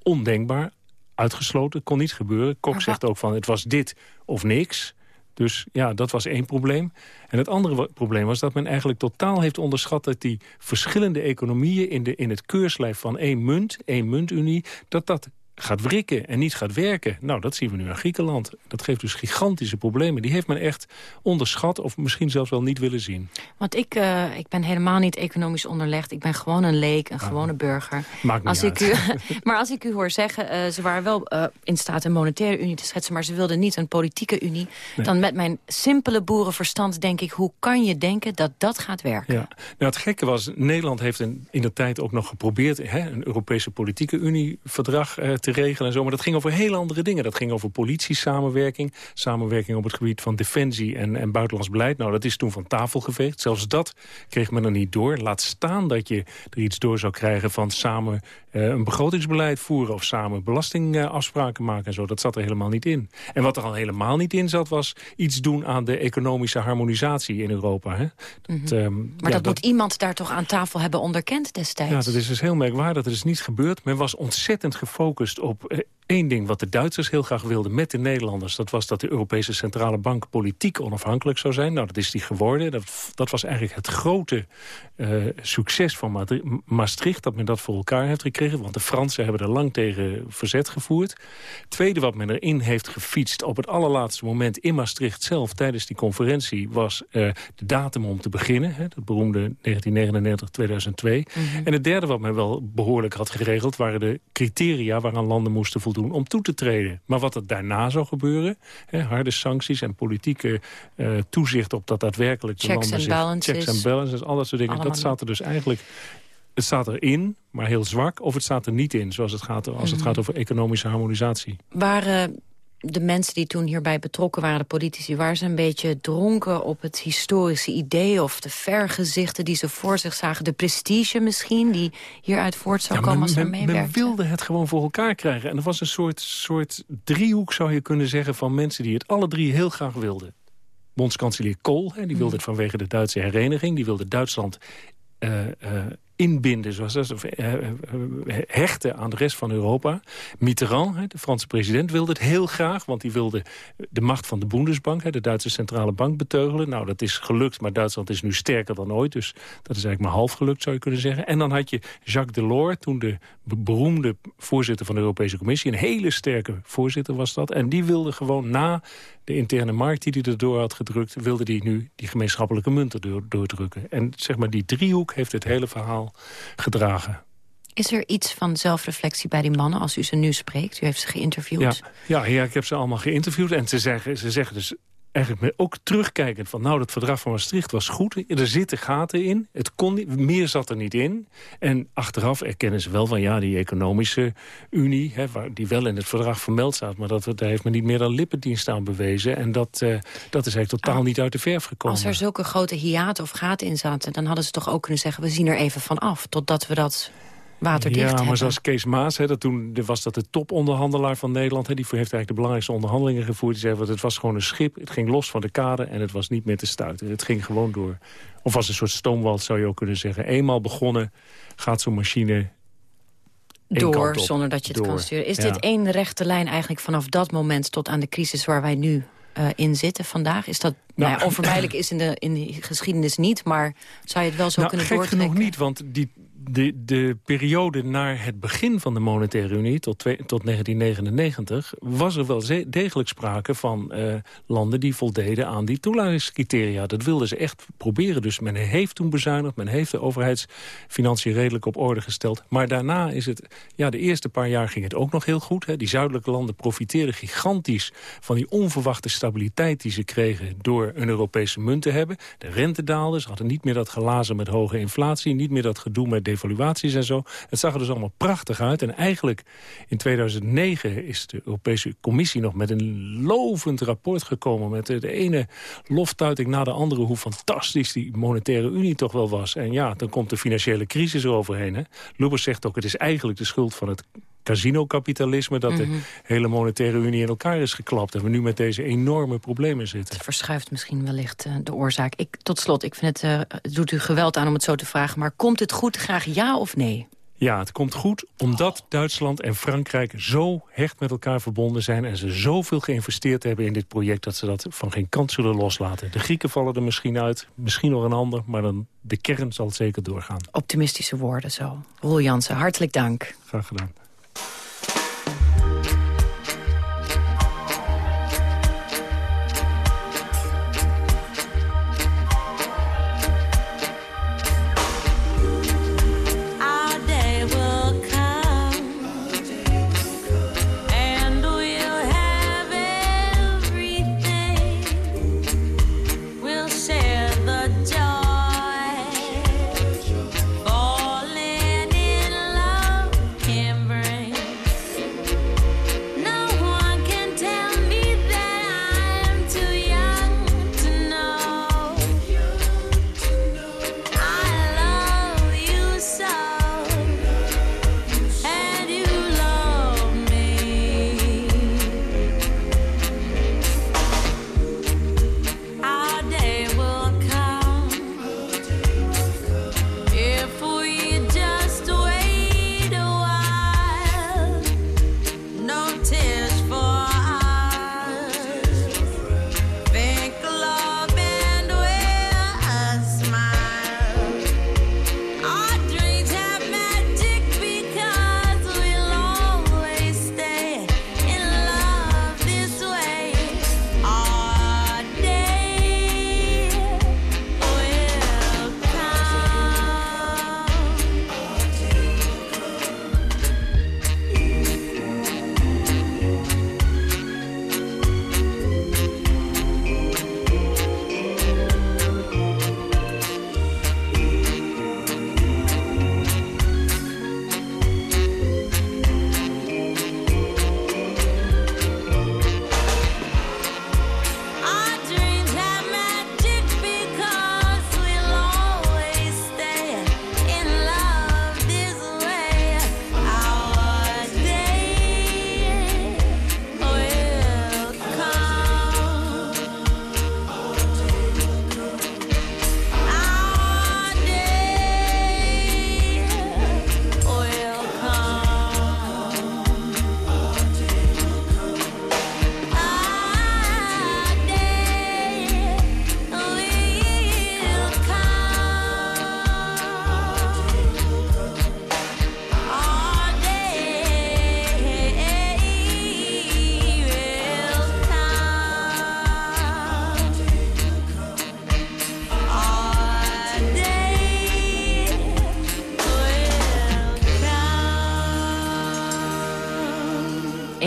ondenkbaar. Uitgesloten, kon niet gebeuren. Kok zegt ook van het was dit of niks. Dus ja, dat was één probleem. En het andere probleem was dat men eigenlijk totaal heeft onderschat... dat die verschillende economieën in, de, in het keurslijf van één munt, één muntunie... dat dat gaat wrikken en niet gaat werken. Nou, dat zien we nu aan Griekenland. Dat geeft dus gigantische problemen. Die heeft men echt onderschat of misschien zelfs wel niet willen zien. Want ik, eh, ik ben helemaal niet economisch onderlegd. Ik ben gewoon een leek, een gewone burger. Ah. Maakt niet als ik uit. u, maar als ik u hoor zeggen, eh, ze waren wel eh, in staat een monetaire unie te schetsen... maar ze wilden niet een politieke unie. Nee. Dan met mijn simpele boerenverstand denk ik... hoe kan je denken dat dat gaat werken? Ja. Nou, het gekke was, Nederland heeft in, in de tijd ook nog geprobeerd... Hè, een Europese politieke unieverdrag eh, te regelen en zo. Maar dat ging over hele andere dingen. Dat ging over politie-samenwerking. Samenwerking op het gebied van defensie en, en buitenlands beleid. Nou, dat is toen van tafel geveegd. Zelfs dat kreeg men er niet door. Laat staan dat je er iets door zou krijgen van samen eh, een begrotingsbeleid voeren... of samen belastingafspraken maken en zo. Dat zat er helemaal niet in. En wat er al helemaal niet in zat, was iets doen aan de economische harmonisatie in Europa. Hè? Dat, ehm, Maar ja, dat, moet iemand daar toch aan tafel hebben onderkend destijds? ja, dat is dus heel merkwaardig. Dat is niet gebeurd. Men was ontzettend gefocust op eh, één ding wat de Duitsers heel graag wilden met de Nederlanders. Dat was dat de Europese Centrale Bank politiek onafhankelijk zou zijn. Nou, dat is die geworden. Dat, dat was eigenlijk het grote eh, succes van Maastricht, dat men dat voor elkaar heeft gekregen. Want de Fransen hebben er lang tegen verzet gevoerd. Tweede wat men erin heeft gefietst op het allerlaatste moment in Maastricht zelf tijdens die conferentie was eh, de datum om te beginnen. Hè, dat beroemde 1999-2002. En het derde wat men wel behoorlijk had geregeld waren de criteria waaraan landen moesten voldoen om toe te treden. Maar wat er daarna zou gebeuren, hè, harde sancties en politieke eh, toezicht op dat daadwerkelijk de Checks zich... balances. Checks and balances, al dat soort dingen. Allemaal dat staat er dus eigenlijk... Het staat erin, maar heel zwak. Of het staat er niet in, zoals het gaat, als het Mhm. gaat over economische harmonisatie. Waren de mensen die toen hierbij betrokken waren, de politici... waren ze een beetje dronken op het historische idee... of de vergezichten die ze voor zich zagen? De prestige misschien, die hieruit voort zou Ja, komen men, als ze men, men meewerkten? wilde het gewoon voor elkaar krijgen. En er was een soort, soort driehoek, zou je kunnen zeggen... van mensen die het alle drie heel graag wilden. Bondskanselier Kool, hè, die wilde het vanwege de Duitse hereniging. Die wilde Duitsland eh, eh, inbinden, zoals dat, of, eh, eh, hechten aan de rest van Europa. Mitterrand, de Franse president, wilde het heel graag... want die wilde de macht van de Bundesbank, de Duitse centrale bank, beteugelen. Nou, dat is gelukt, maar Duitsland is nu sterker dan ooit. Dus dat is eigenlijk maar half gelukt, zou je kunnen zeggen. En dan had je Jacques Delors, toen de be- beroemde voorzitter van de Europese Commissie... een hele sterke voorzitter was dat. En die wilde gewoon na de interne markt die hij erdoor had gedrukt... wilde die nu die gemeenschappelijke munt erdoor doordrukken. En zeg maar, die driehoek heeft het hele verhaal gedragen. Is er iets van zelfreflectie bij die mannen als u ze nu spreekt? U heeft ze geïnterviewd. Ja, ja, ja, ik heb ze allemaal geïnterviewd. En ze zeggen, ze zeggen dus eigenlijk ook terugkijkend van... nou, dat verdrag van Maastricht was goed. Er zitten gaten in. Het kon niet, meer zat er niet in. En achteraf erkennen ze wel van... ja, die economische unie, hè, waar, die wel in het verdrag vermeld staat... maar dat, daar heeft men niet meer dan lippendienst aan bewezen. En dat, uh, dat is eigenlijk totaal niet uit de verf gekomen. Als er zulke grote hiaten of gaten in zaten... dan hadden ze toch ook kunnen zeggen... we zien er even van af, totdat we dat waterdicht Ja, maar zoals Kees Maas, hè, dat toen was dat de toponderhandelaar van Nederland. Hè, die heeft eigenlijk de belangrijkste onderhandelingen gevoerd. Die zei, dat het was gewoon een schip, het ging los van de kade en het was niet meer te stuiten. Het ging gewoon door. Of was een soort stoomwald, zou je ook kunnen zeggen. Eenmaal begonnen gaat zo'n machine door, zonder dat je het kan sturen. Is dit één rechte lijn eigenlijk vanaf dat moment tot aan de crisis waar wij nu uh, in zitten vandaag? Is dat nou, nou ja, onvermijdelijk is in de, in de geschiedenis niet, maar zou je het wel zo nou, kunnen doortrekken? genoeg niet, want die, de, de periode naar het begin van de monetaire unie, tot, tot 1999... was er wel degelijk sprake van uh, landen die voldeden aan die toelatingscriteria. Dat wilden ze echt proberen. Dus men heeft toen bezuinigd, men heeft de overheidsfinanciën redelijk op orde gesteld. Maar daarna is het, ja, de eerste paar jaar ging het ook nog heel goed. Hè. Die zuidelijke landen profiteerden gigantisch van die onverwachte stabiliteit die ze kregen... door een Europese munt te hebben. De rente daalde, ze hadden niet meer dat gelazen met hoge inflatie... niet meer dat gedoe met devaluaties en zo. Het zag er dus allemaal prachtig uit. En eigenlijk in 2009 is de Europese Commissie nog met een lovend rapport gekomen... met de ene loftuiting na de andere hoe fantastisch die monetaire unie toch wel was. En ja, dan komt de financiële crisis eroverheen. Hè. Lubbers zegt ook, het is eigenlijk de schuld van het casino-kapitalisme... dat de Mhm. hele monetaire unie in elkaar is geklapt... en we nu met deze enorme problemen zitten. Het verschuift misschien wellicht eh, de oorzaak. Ik, tot slot, ik vind het, eh, het doet u geweld aan om het zo te vragen... maar komt het goed, graag ja of nee? Ja, het komt goed omdat Duitsland en Frankrijk zo hecht met elkaar verbonden zijn... en ze zoveel geïnvesteerd hebben in dit project... dat ze dat van geen kant zullen loslaten. De Grieken vallen er misschien uit, misschien nog een ander... maar dan de kern zal het zeker doorgaan. Optimistische woorden zo. Roel Jansen, hartelijk dank. Graag gedaan.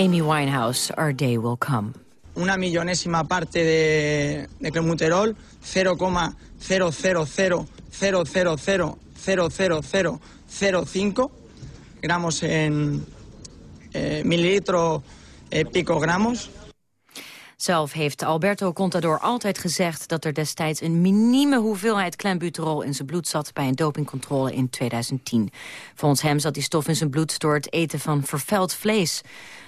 Amy Winehouse, Our Day Will Come. una millonésima parte de, de clenbuterol, 0,000000005 gramos en eh, mililitro eh, picogramos. Zelf heeft Alberto Contador altijd gezegd dat er destijds een minieme hoeveelheid clenbuterol in zijn bloed zat bij een dopingcontrole in 2010. Volgens hem zat die stof in zijn bloed door het eten van vervuild vlees.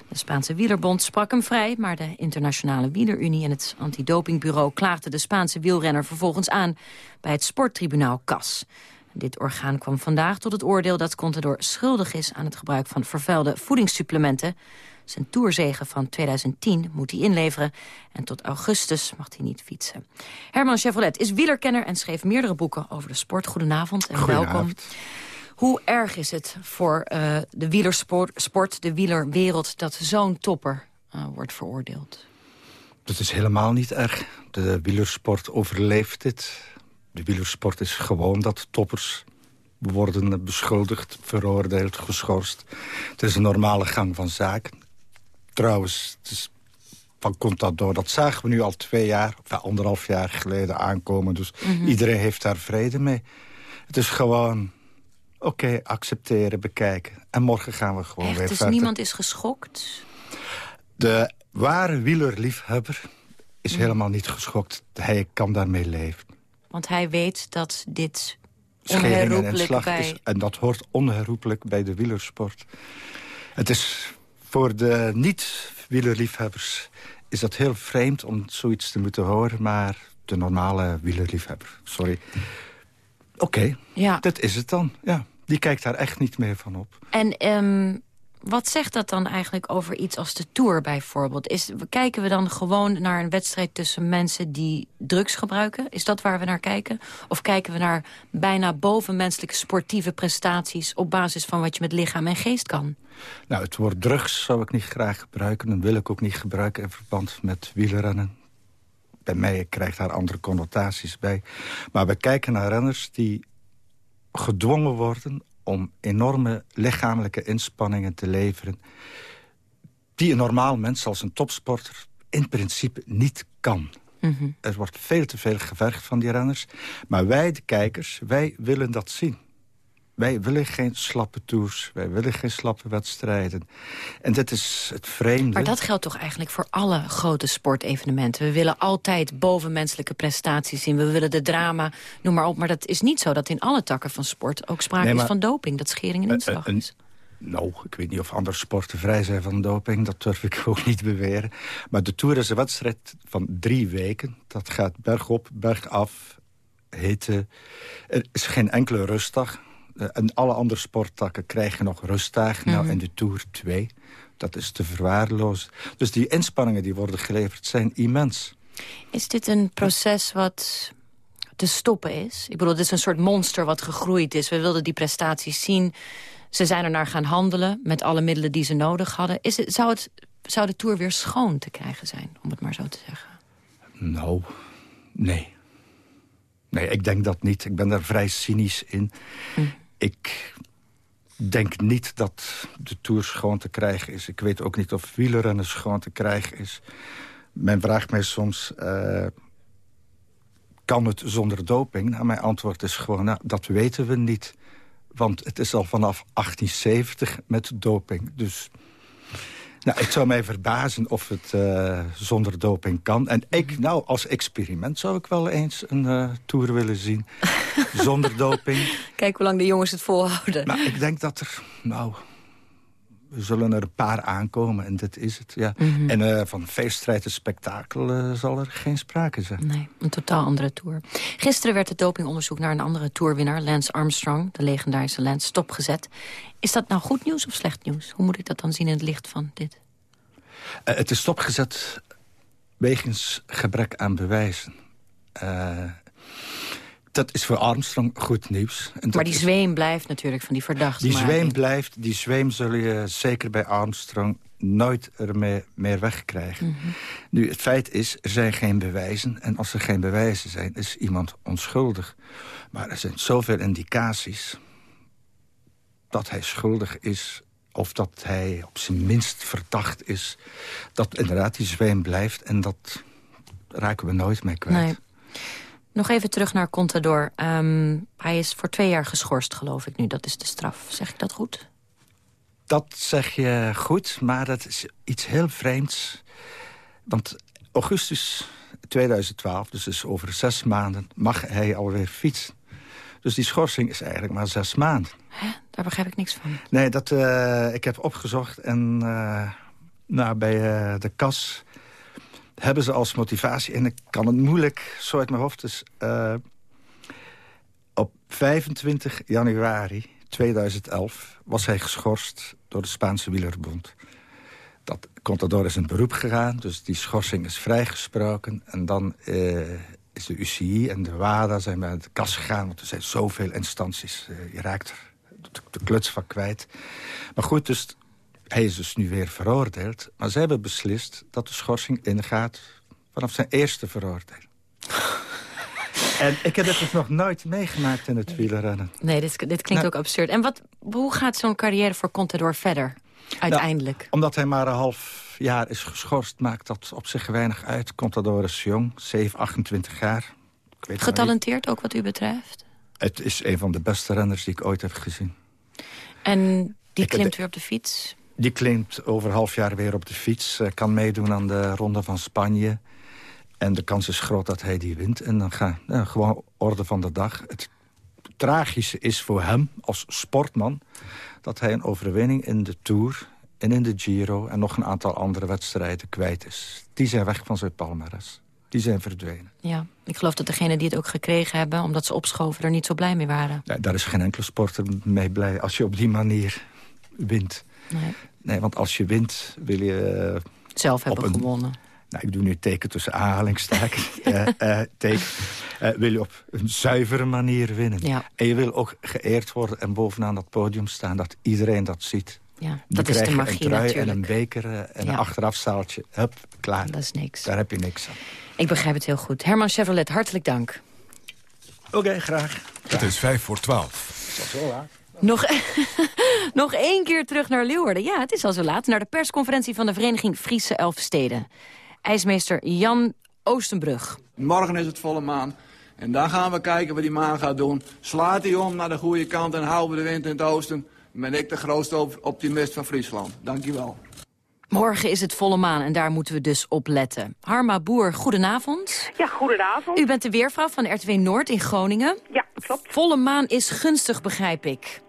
De Spaanse wielerbond sprak hem vrij, maar de Internationale Wielerunie en het antidopingbureau klaagden de Spaanse wielrenner vervolgens aan bij het sporttribunaal CAS. Dit orgaan kwam vandaag tot het oordeel dat Contador schuldig is aan het gebruik van vervuilde voedingssupplementen. Zijn toerzegen van 2010 moet hij inleveren en tot augustus mag hij niet fietsen. Herman Chevrolet is wielerkenner en schreef meerdere boeken over de sport. Goedenavond en welkom. Hoe erg is het voor eh, de wielersport, sport, de wielerwereld, dat zo'n topper eh, wordt veroordeeld? Dat is helemaal niet erg. De wielersport overleeft dit. De wielersport is gewoon dat toppers worden beschuldigd, veroordeeld, geschorst. Het is een normale gang van zaken. Trouwens, het is van Contador, dat zagen we nu al twee jaar, of anderhalf jaar geleden aankomen. Dus Mhm. iedereen heeft daar vrede mee. Het is gewoon, oké, accepteren, bekijken. En morgen gaan we gewoon Echt, weer dus verder. niemand is geschokt? De ware wielerliefhebber is Mhm. helemaal niet geschokt. Hij kan daarmee leven. Want hij weet dat dit Scheringen en onherroepelijk slag bij... is, en dat hoort onherroepelijk bij de wielersport. Het is voor de niet-wielerliefhebbers is dat heel vreemd om zoiets te moeten horen, maar de normale wielerliefhebber, sorry. Oké, Ja. dat is het dan. Ja, die kijkt daar echt niet meer van op. En ehm, wat zegt dat dan eigenlijk over iets als de Tour bijvoorbeeld? Is, kijken we dan gewoon naar een wedstrijd tussen mensen die drugs gebruiken? Is dat waar we naar kijken? Of kijken we naar bijna bovenmenselijke sportieve prestaties... op basis van wat je met lichaam en geest kan? Nou, het woord drugs zou ik niet graag gebruiken... en wil ik ook niet gebruiken in verband met wielrennen. Bij mij krijgt daar andere connotaties bij. Maar we kijken naar renners die gedwongen worden... om enorme lichamelijke inspanningen te leveren... die een normaal mens, zoals een topsporter, in principe niet kan. Er wordt veel te veel gevergd van die renners. Maar wij, de kijkers, wij willen dat zien. Wij willen geen slappe tours. Wij willen geen slappe wedstrijden. En dit is het vreemde. Maar dat geldt toch eigenlijk voor alle grote sportevenementen? We willen altijd bovenmenselijke prestaties zien. We willen de drama, noem maar op. Maar dat is niet zo dat in alle takken van sport ook sprake Nee, is van doping. Dat schering en inslag Eh, eh, is. Nou, ik weet niet of andere sporten vrij zijn van doping. Dat durf ik ook niet beweren. Maar de Tour is een wedstrijd van drie weken. Dat gaat bergop, bergaf, hitte. Er is geen enkele rustdag. Eh, En alle andere sporttakken krijgen nog rustdagen. Nou, en de Tour twee. Dat is te verwaarlozen. Dus die inspanningen die worden geleverd zijn immens. Is dit een proces wat te stoppen is? Ik bedoel, dit is een soort monster wat gegroeid is. We wilden die prestaties zien. Ze zijn er naar gaan handelen met alle middelen die ze nodig hadden. Is het, zou, het, zou de Tour weer schoon te krijgen zijn, om het maar zo te zeggen? Nou, nee. Nee, ik denk dat niet. Ik ben daar vrij cynisch in. Ik denk niet dat de Tour schoon te krijgen is. Ik weet ook niet of wielrennen schoon te krijgen is. Men vraagt mij soms... eh, kan het zonder doping? Nou, mijn antwoord is gewoon, nou, dat weten we niet. Want het is al vanaf 1870 met doping. Dus nou, het zou mij verbazen of het eh, zonder doping kan. En ik, nou, als experiment zou ik wel eens een eh, tour willen zien. zonder doping. Kijk hoe lang de jongens het volhouden. Maar ik denk dat er, nou... Zullen er een paar aankomen en dit is het, ja. Mhm. En eh, van feeststrijd en spektakel eh, zal er geen sprake zijn. Nee, een totaal andere tour. Gisteren werd het dopingonderzoek naar een andere tourwinnaar, Lance Armstrong, de legendarische Lance, stopgezet. Is dat nou goed nieuws of slecht nieuws? Hoe moet ik dat dan zien in het licht van dit? Eh, het is stopgezet wegens gebrek aan bewijzen. Dat is voor Armstrong goed nieuws. En Maar die is- zweem blijft natuurlijk van die verdachte. Die zweem blijft, die zweem zul je zeker bij Armstrong nooit er meer, meer wegkrijgen. Mhm. Nu, het feit is, er zijn geen bewijzen. En als er geen bewijzen zijn, is iemand onschuldig. Maar er zijn zoveel indicaties dat hij schuldig is of dat hij op zijn minst verdacht is... dat inderdaad die zweem blijft en dat raken we nooit mee kwijt. Nee. Nog even terug naar Contador. Ehm, hij is voor twee jaar geschorst, geloof ik nu. Dat is de straf. Zeg ik dat goed? Dat zeg je goed, maar dat is iets heel vreemds. Want augustus 2012, dus, dus over zes maanden... mag hij alweer fietsen. Dus die schorsing is eigenlijk maar zes maanden. Daar begrijp ik niks van. Nee, dat, eh, ik heb opgezocht en nou, bij eh, de kas hebben ze als motivatie... en ik kan het moeilijk zo uit mijn hoofd... Dus, eh, op 25 januari 2011 was hij geschorst door de Spaanse Wielerbond. Dat Contador is in beroep gegaan, dus die schorsing is vrijgesproken. En dan eh, is de UCI en de WADA zijn bij de kas gegaan... want er zijn zoveel instanties. Eh, je raakt de, de kluts van kwijt. Maar goed, dus hij is dus nu weer veroordeeld. Maar ze hebben beslist dat de schorsing ingaat vanaf zijn eerste veroordeling. en ik heb het dus nog nooit meegemaakt in het wielrennen. Nee, dit, dit klinkt Nou. ook absurd. En wat, hoe gaat zo'n carrière voor Contador verder? Uiteindelijk. Nou, omdat hij maar een half jaar is geschorst, maakt dat op zich weinig uit. Contador is jong, 7, 28 jaar. Ik weet Getalenteerd ook wat u betreft? Het is een van de beste renners die ik ooit heb gezien. En die Ik klimt de- weer op de fiets? Die klimt over half jaar weer op de fiets. eh, kan meedoen aan de Ronde van Spanje. En de kans is groot dat hij die wint. En dan gaat ja, gewoon orde van de dag. Het tragische is voor hem als sportman... dat hij een overwinning in de Tour en in de Giro... en nog een aantal andere wedstrijden kwijt is. Die zijn weg van zijn palmares. Die zijn verdwenen. Ja, ik geloof dat degenen die het ook gekregen hebben... omdat ze opschoven, er niet zo blij mee waren. Ja, daar is geen enkele sporter mee blij als je op die manier wint. Nee. Nee, want als je wint wil je... eh, Zelf hebben een- gewonnen. Nou, ik doe nu teken tussen aanhalingstekens. eh, eh, teken. Wil je op een zuivere manier winnen. Ja. En je wil ook geëerd worden en bovenaan dat podium staan... dat iedereen dat ziet. Ja, Die dat is de magie een trui en natuurlijk. een beker en Ja. een achterafzaaltje. Hup, klaar. Dat is niks. Daar heb je niks aan. Ik begrijp het heel goed. Herman Chevrolet, hartelijk dank. Oké, graag. Het is vijf voor twaalf. Nog, nog één keer terug naar Leeuwarden. Ja, het is al zo laat. Naar de persconferentie van de Vereniging Friese Elfsteden. IJsmeester Jan Oostenbrug. Morgen is het volle maan. En dan gaan we kijken wat die maan gaat doen. Slaat hij om naar de goede kant en houden we de wind in het oosten. Ben ik de grootste op- optimist van Friesland. Dankjewel. Morgen is het volle maan en daar moeten we dus op letten. Harma Boer, goedenavond. Ja, goedenavond. U bent de weervrouw van RTW Noord in Groningen. Ja, klopt. Volle maan is gunstig, begrijp ik.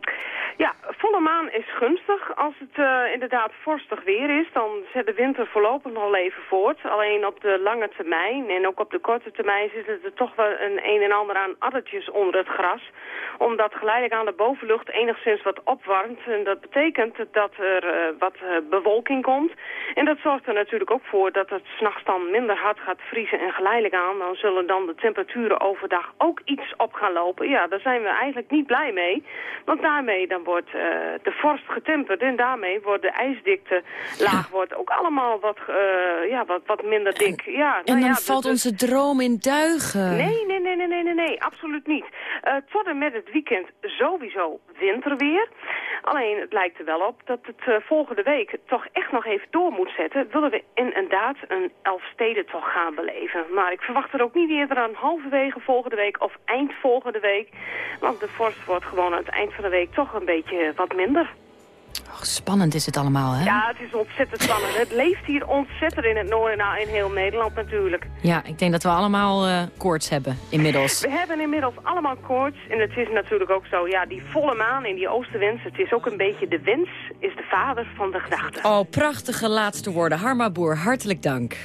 Gunstig. Als het eh, inderdaad vorstig weer is, dan zet de winter voorlopig nog even voort. Alleen op de lange termijn en ook op de korte termijn zitten er toch wel een een en ander aan addertjes onder het gras. Omdat geleidelijk aan de bovenlucht enigszins wat opwarmt. En dat betekent dat er eh, wat eh, bewolking komt. En dat zorgt er natuurlijk ook voor dat het s'nachts dan minder hard gaat vriezen. En geleidelijk aan dan zullen dan de temperaturen overdag ook iets op gaan lopen. Ja, daar zijn we eigenlijk niet blij mee. Want daarmee dan wordt de vorst getemperd. En daarmee wordt de ijsdikte laag wordt ook allemaal wat, eh, ja, wat, wat minder dik. Ja, En nou dan ja, valt dus- onze droom in duigen. Nee, nee, nee, nee, nee, nee, nee, absoluut niet. Eh, tot en met het weekend sowieso winterweer. Alleen het lijkt er wel op dat het eh, volgende week toch echt nog even door moet zetten. Willen we inderdaad een Elfstedentocht gaan beleven. Maar ik verwacht er ook niet eerder aan halverwege volgende week of eind volgende week. Want de vorst wordt gewoon aan het eind van de week toch een beetje wat minder. Och, spannend is het allemaal, hè? Ja, het is ontzettend spannend. Het leeft hier ontzettend in het noorden, nou, in heel Nederland natuurlijk. Ja, ik denk dat we allemaal eh, koorts hebben inmiddels. We hebben inmiddels allemaal koorts. En het is natuurlijk ook zo, ja, die volle maan en die oostenwind. Het is ook een beetje de wens is de vader van de gedachte. Oh, prachtige laatste woorden. Harma Boer, hartelijk dank.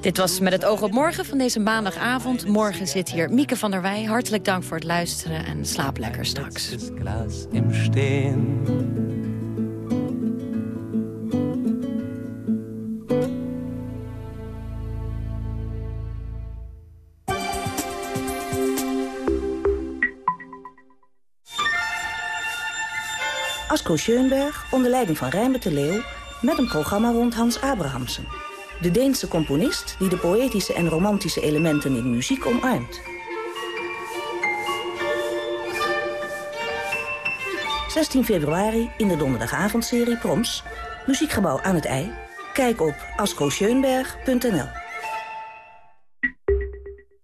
Dit was Met het oog op morgen van deze maandagavond. Morgen zit hier Mieke van der Wij. Hartelijk dank voor het luisteren en slaap lekker straks. Glas im Stehen. Asko Schoenberg onder leiding van Rijnbert de Leeuw... met een programma rond Hans Abrahamsen. De Deense componist die de poëtische en romantische elementen in muziek omarmt. 16 februari in de donderdagavondserie Proms. Muziekgebouw aan het IJ. Kijk op ascoscheunberg.nl.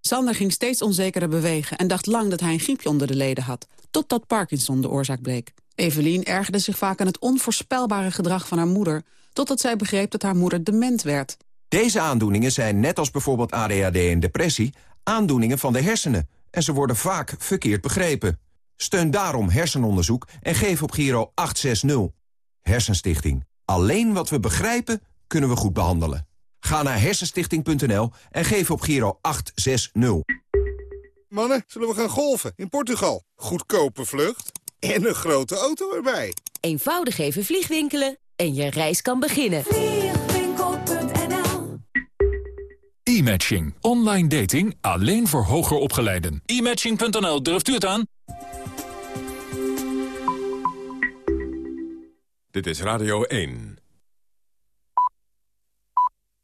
Sander ging steeds onzekerder bewegen en dacht lang dat hij een griepje onder de leden had. Totdat Parkinson de oorzaak bleek. Evelien ergerde zich vaak aan het onvoorspelbare gedrag van haar moeder... totdat zij begreep dat haar moeder dement werd. Deze aandoeningen zijn, net als bijvoorbeeld ADHD en depressie... aandoeningen van de hersenen en ze worden vaak verkeerd begrepen. Steun daarom hersenonderzoek en geef op Giro 860. Hersenstichting. Alleen wat we begrijpen, kunnen we goed behandelen. Ga naar hersenstichting.nl en geef op Giro 860. Mannen, zullen we gaan golfen in Portugal? Goedkope vlucht en een grote auto erbij. Eenvoudig even vliegwinkelen en je reis kan beginnen. E-matching. Online dating alleen voor hoger opgeleiden. E-matching.nl, durft u het aan? Dit is Radio 1.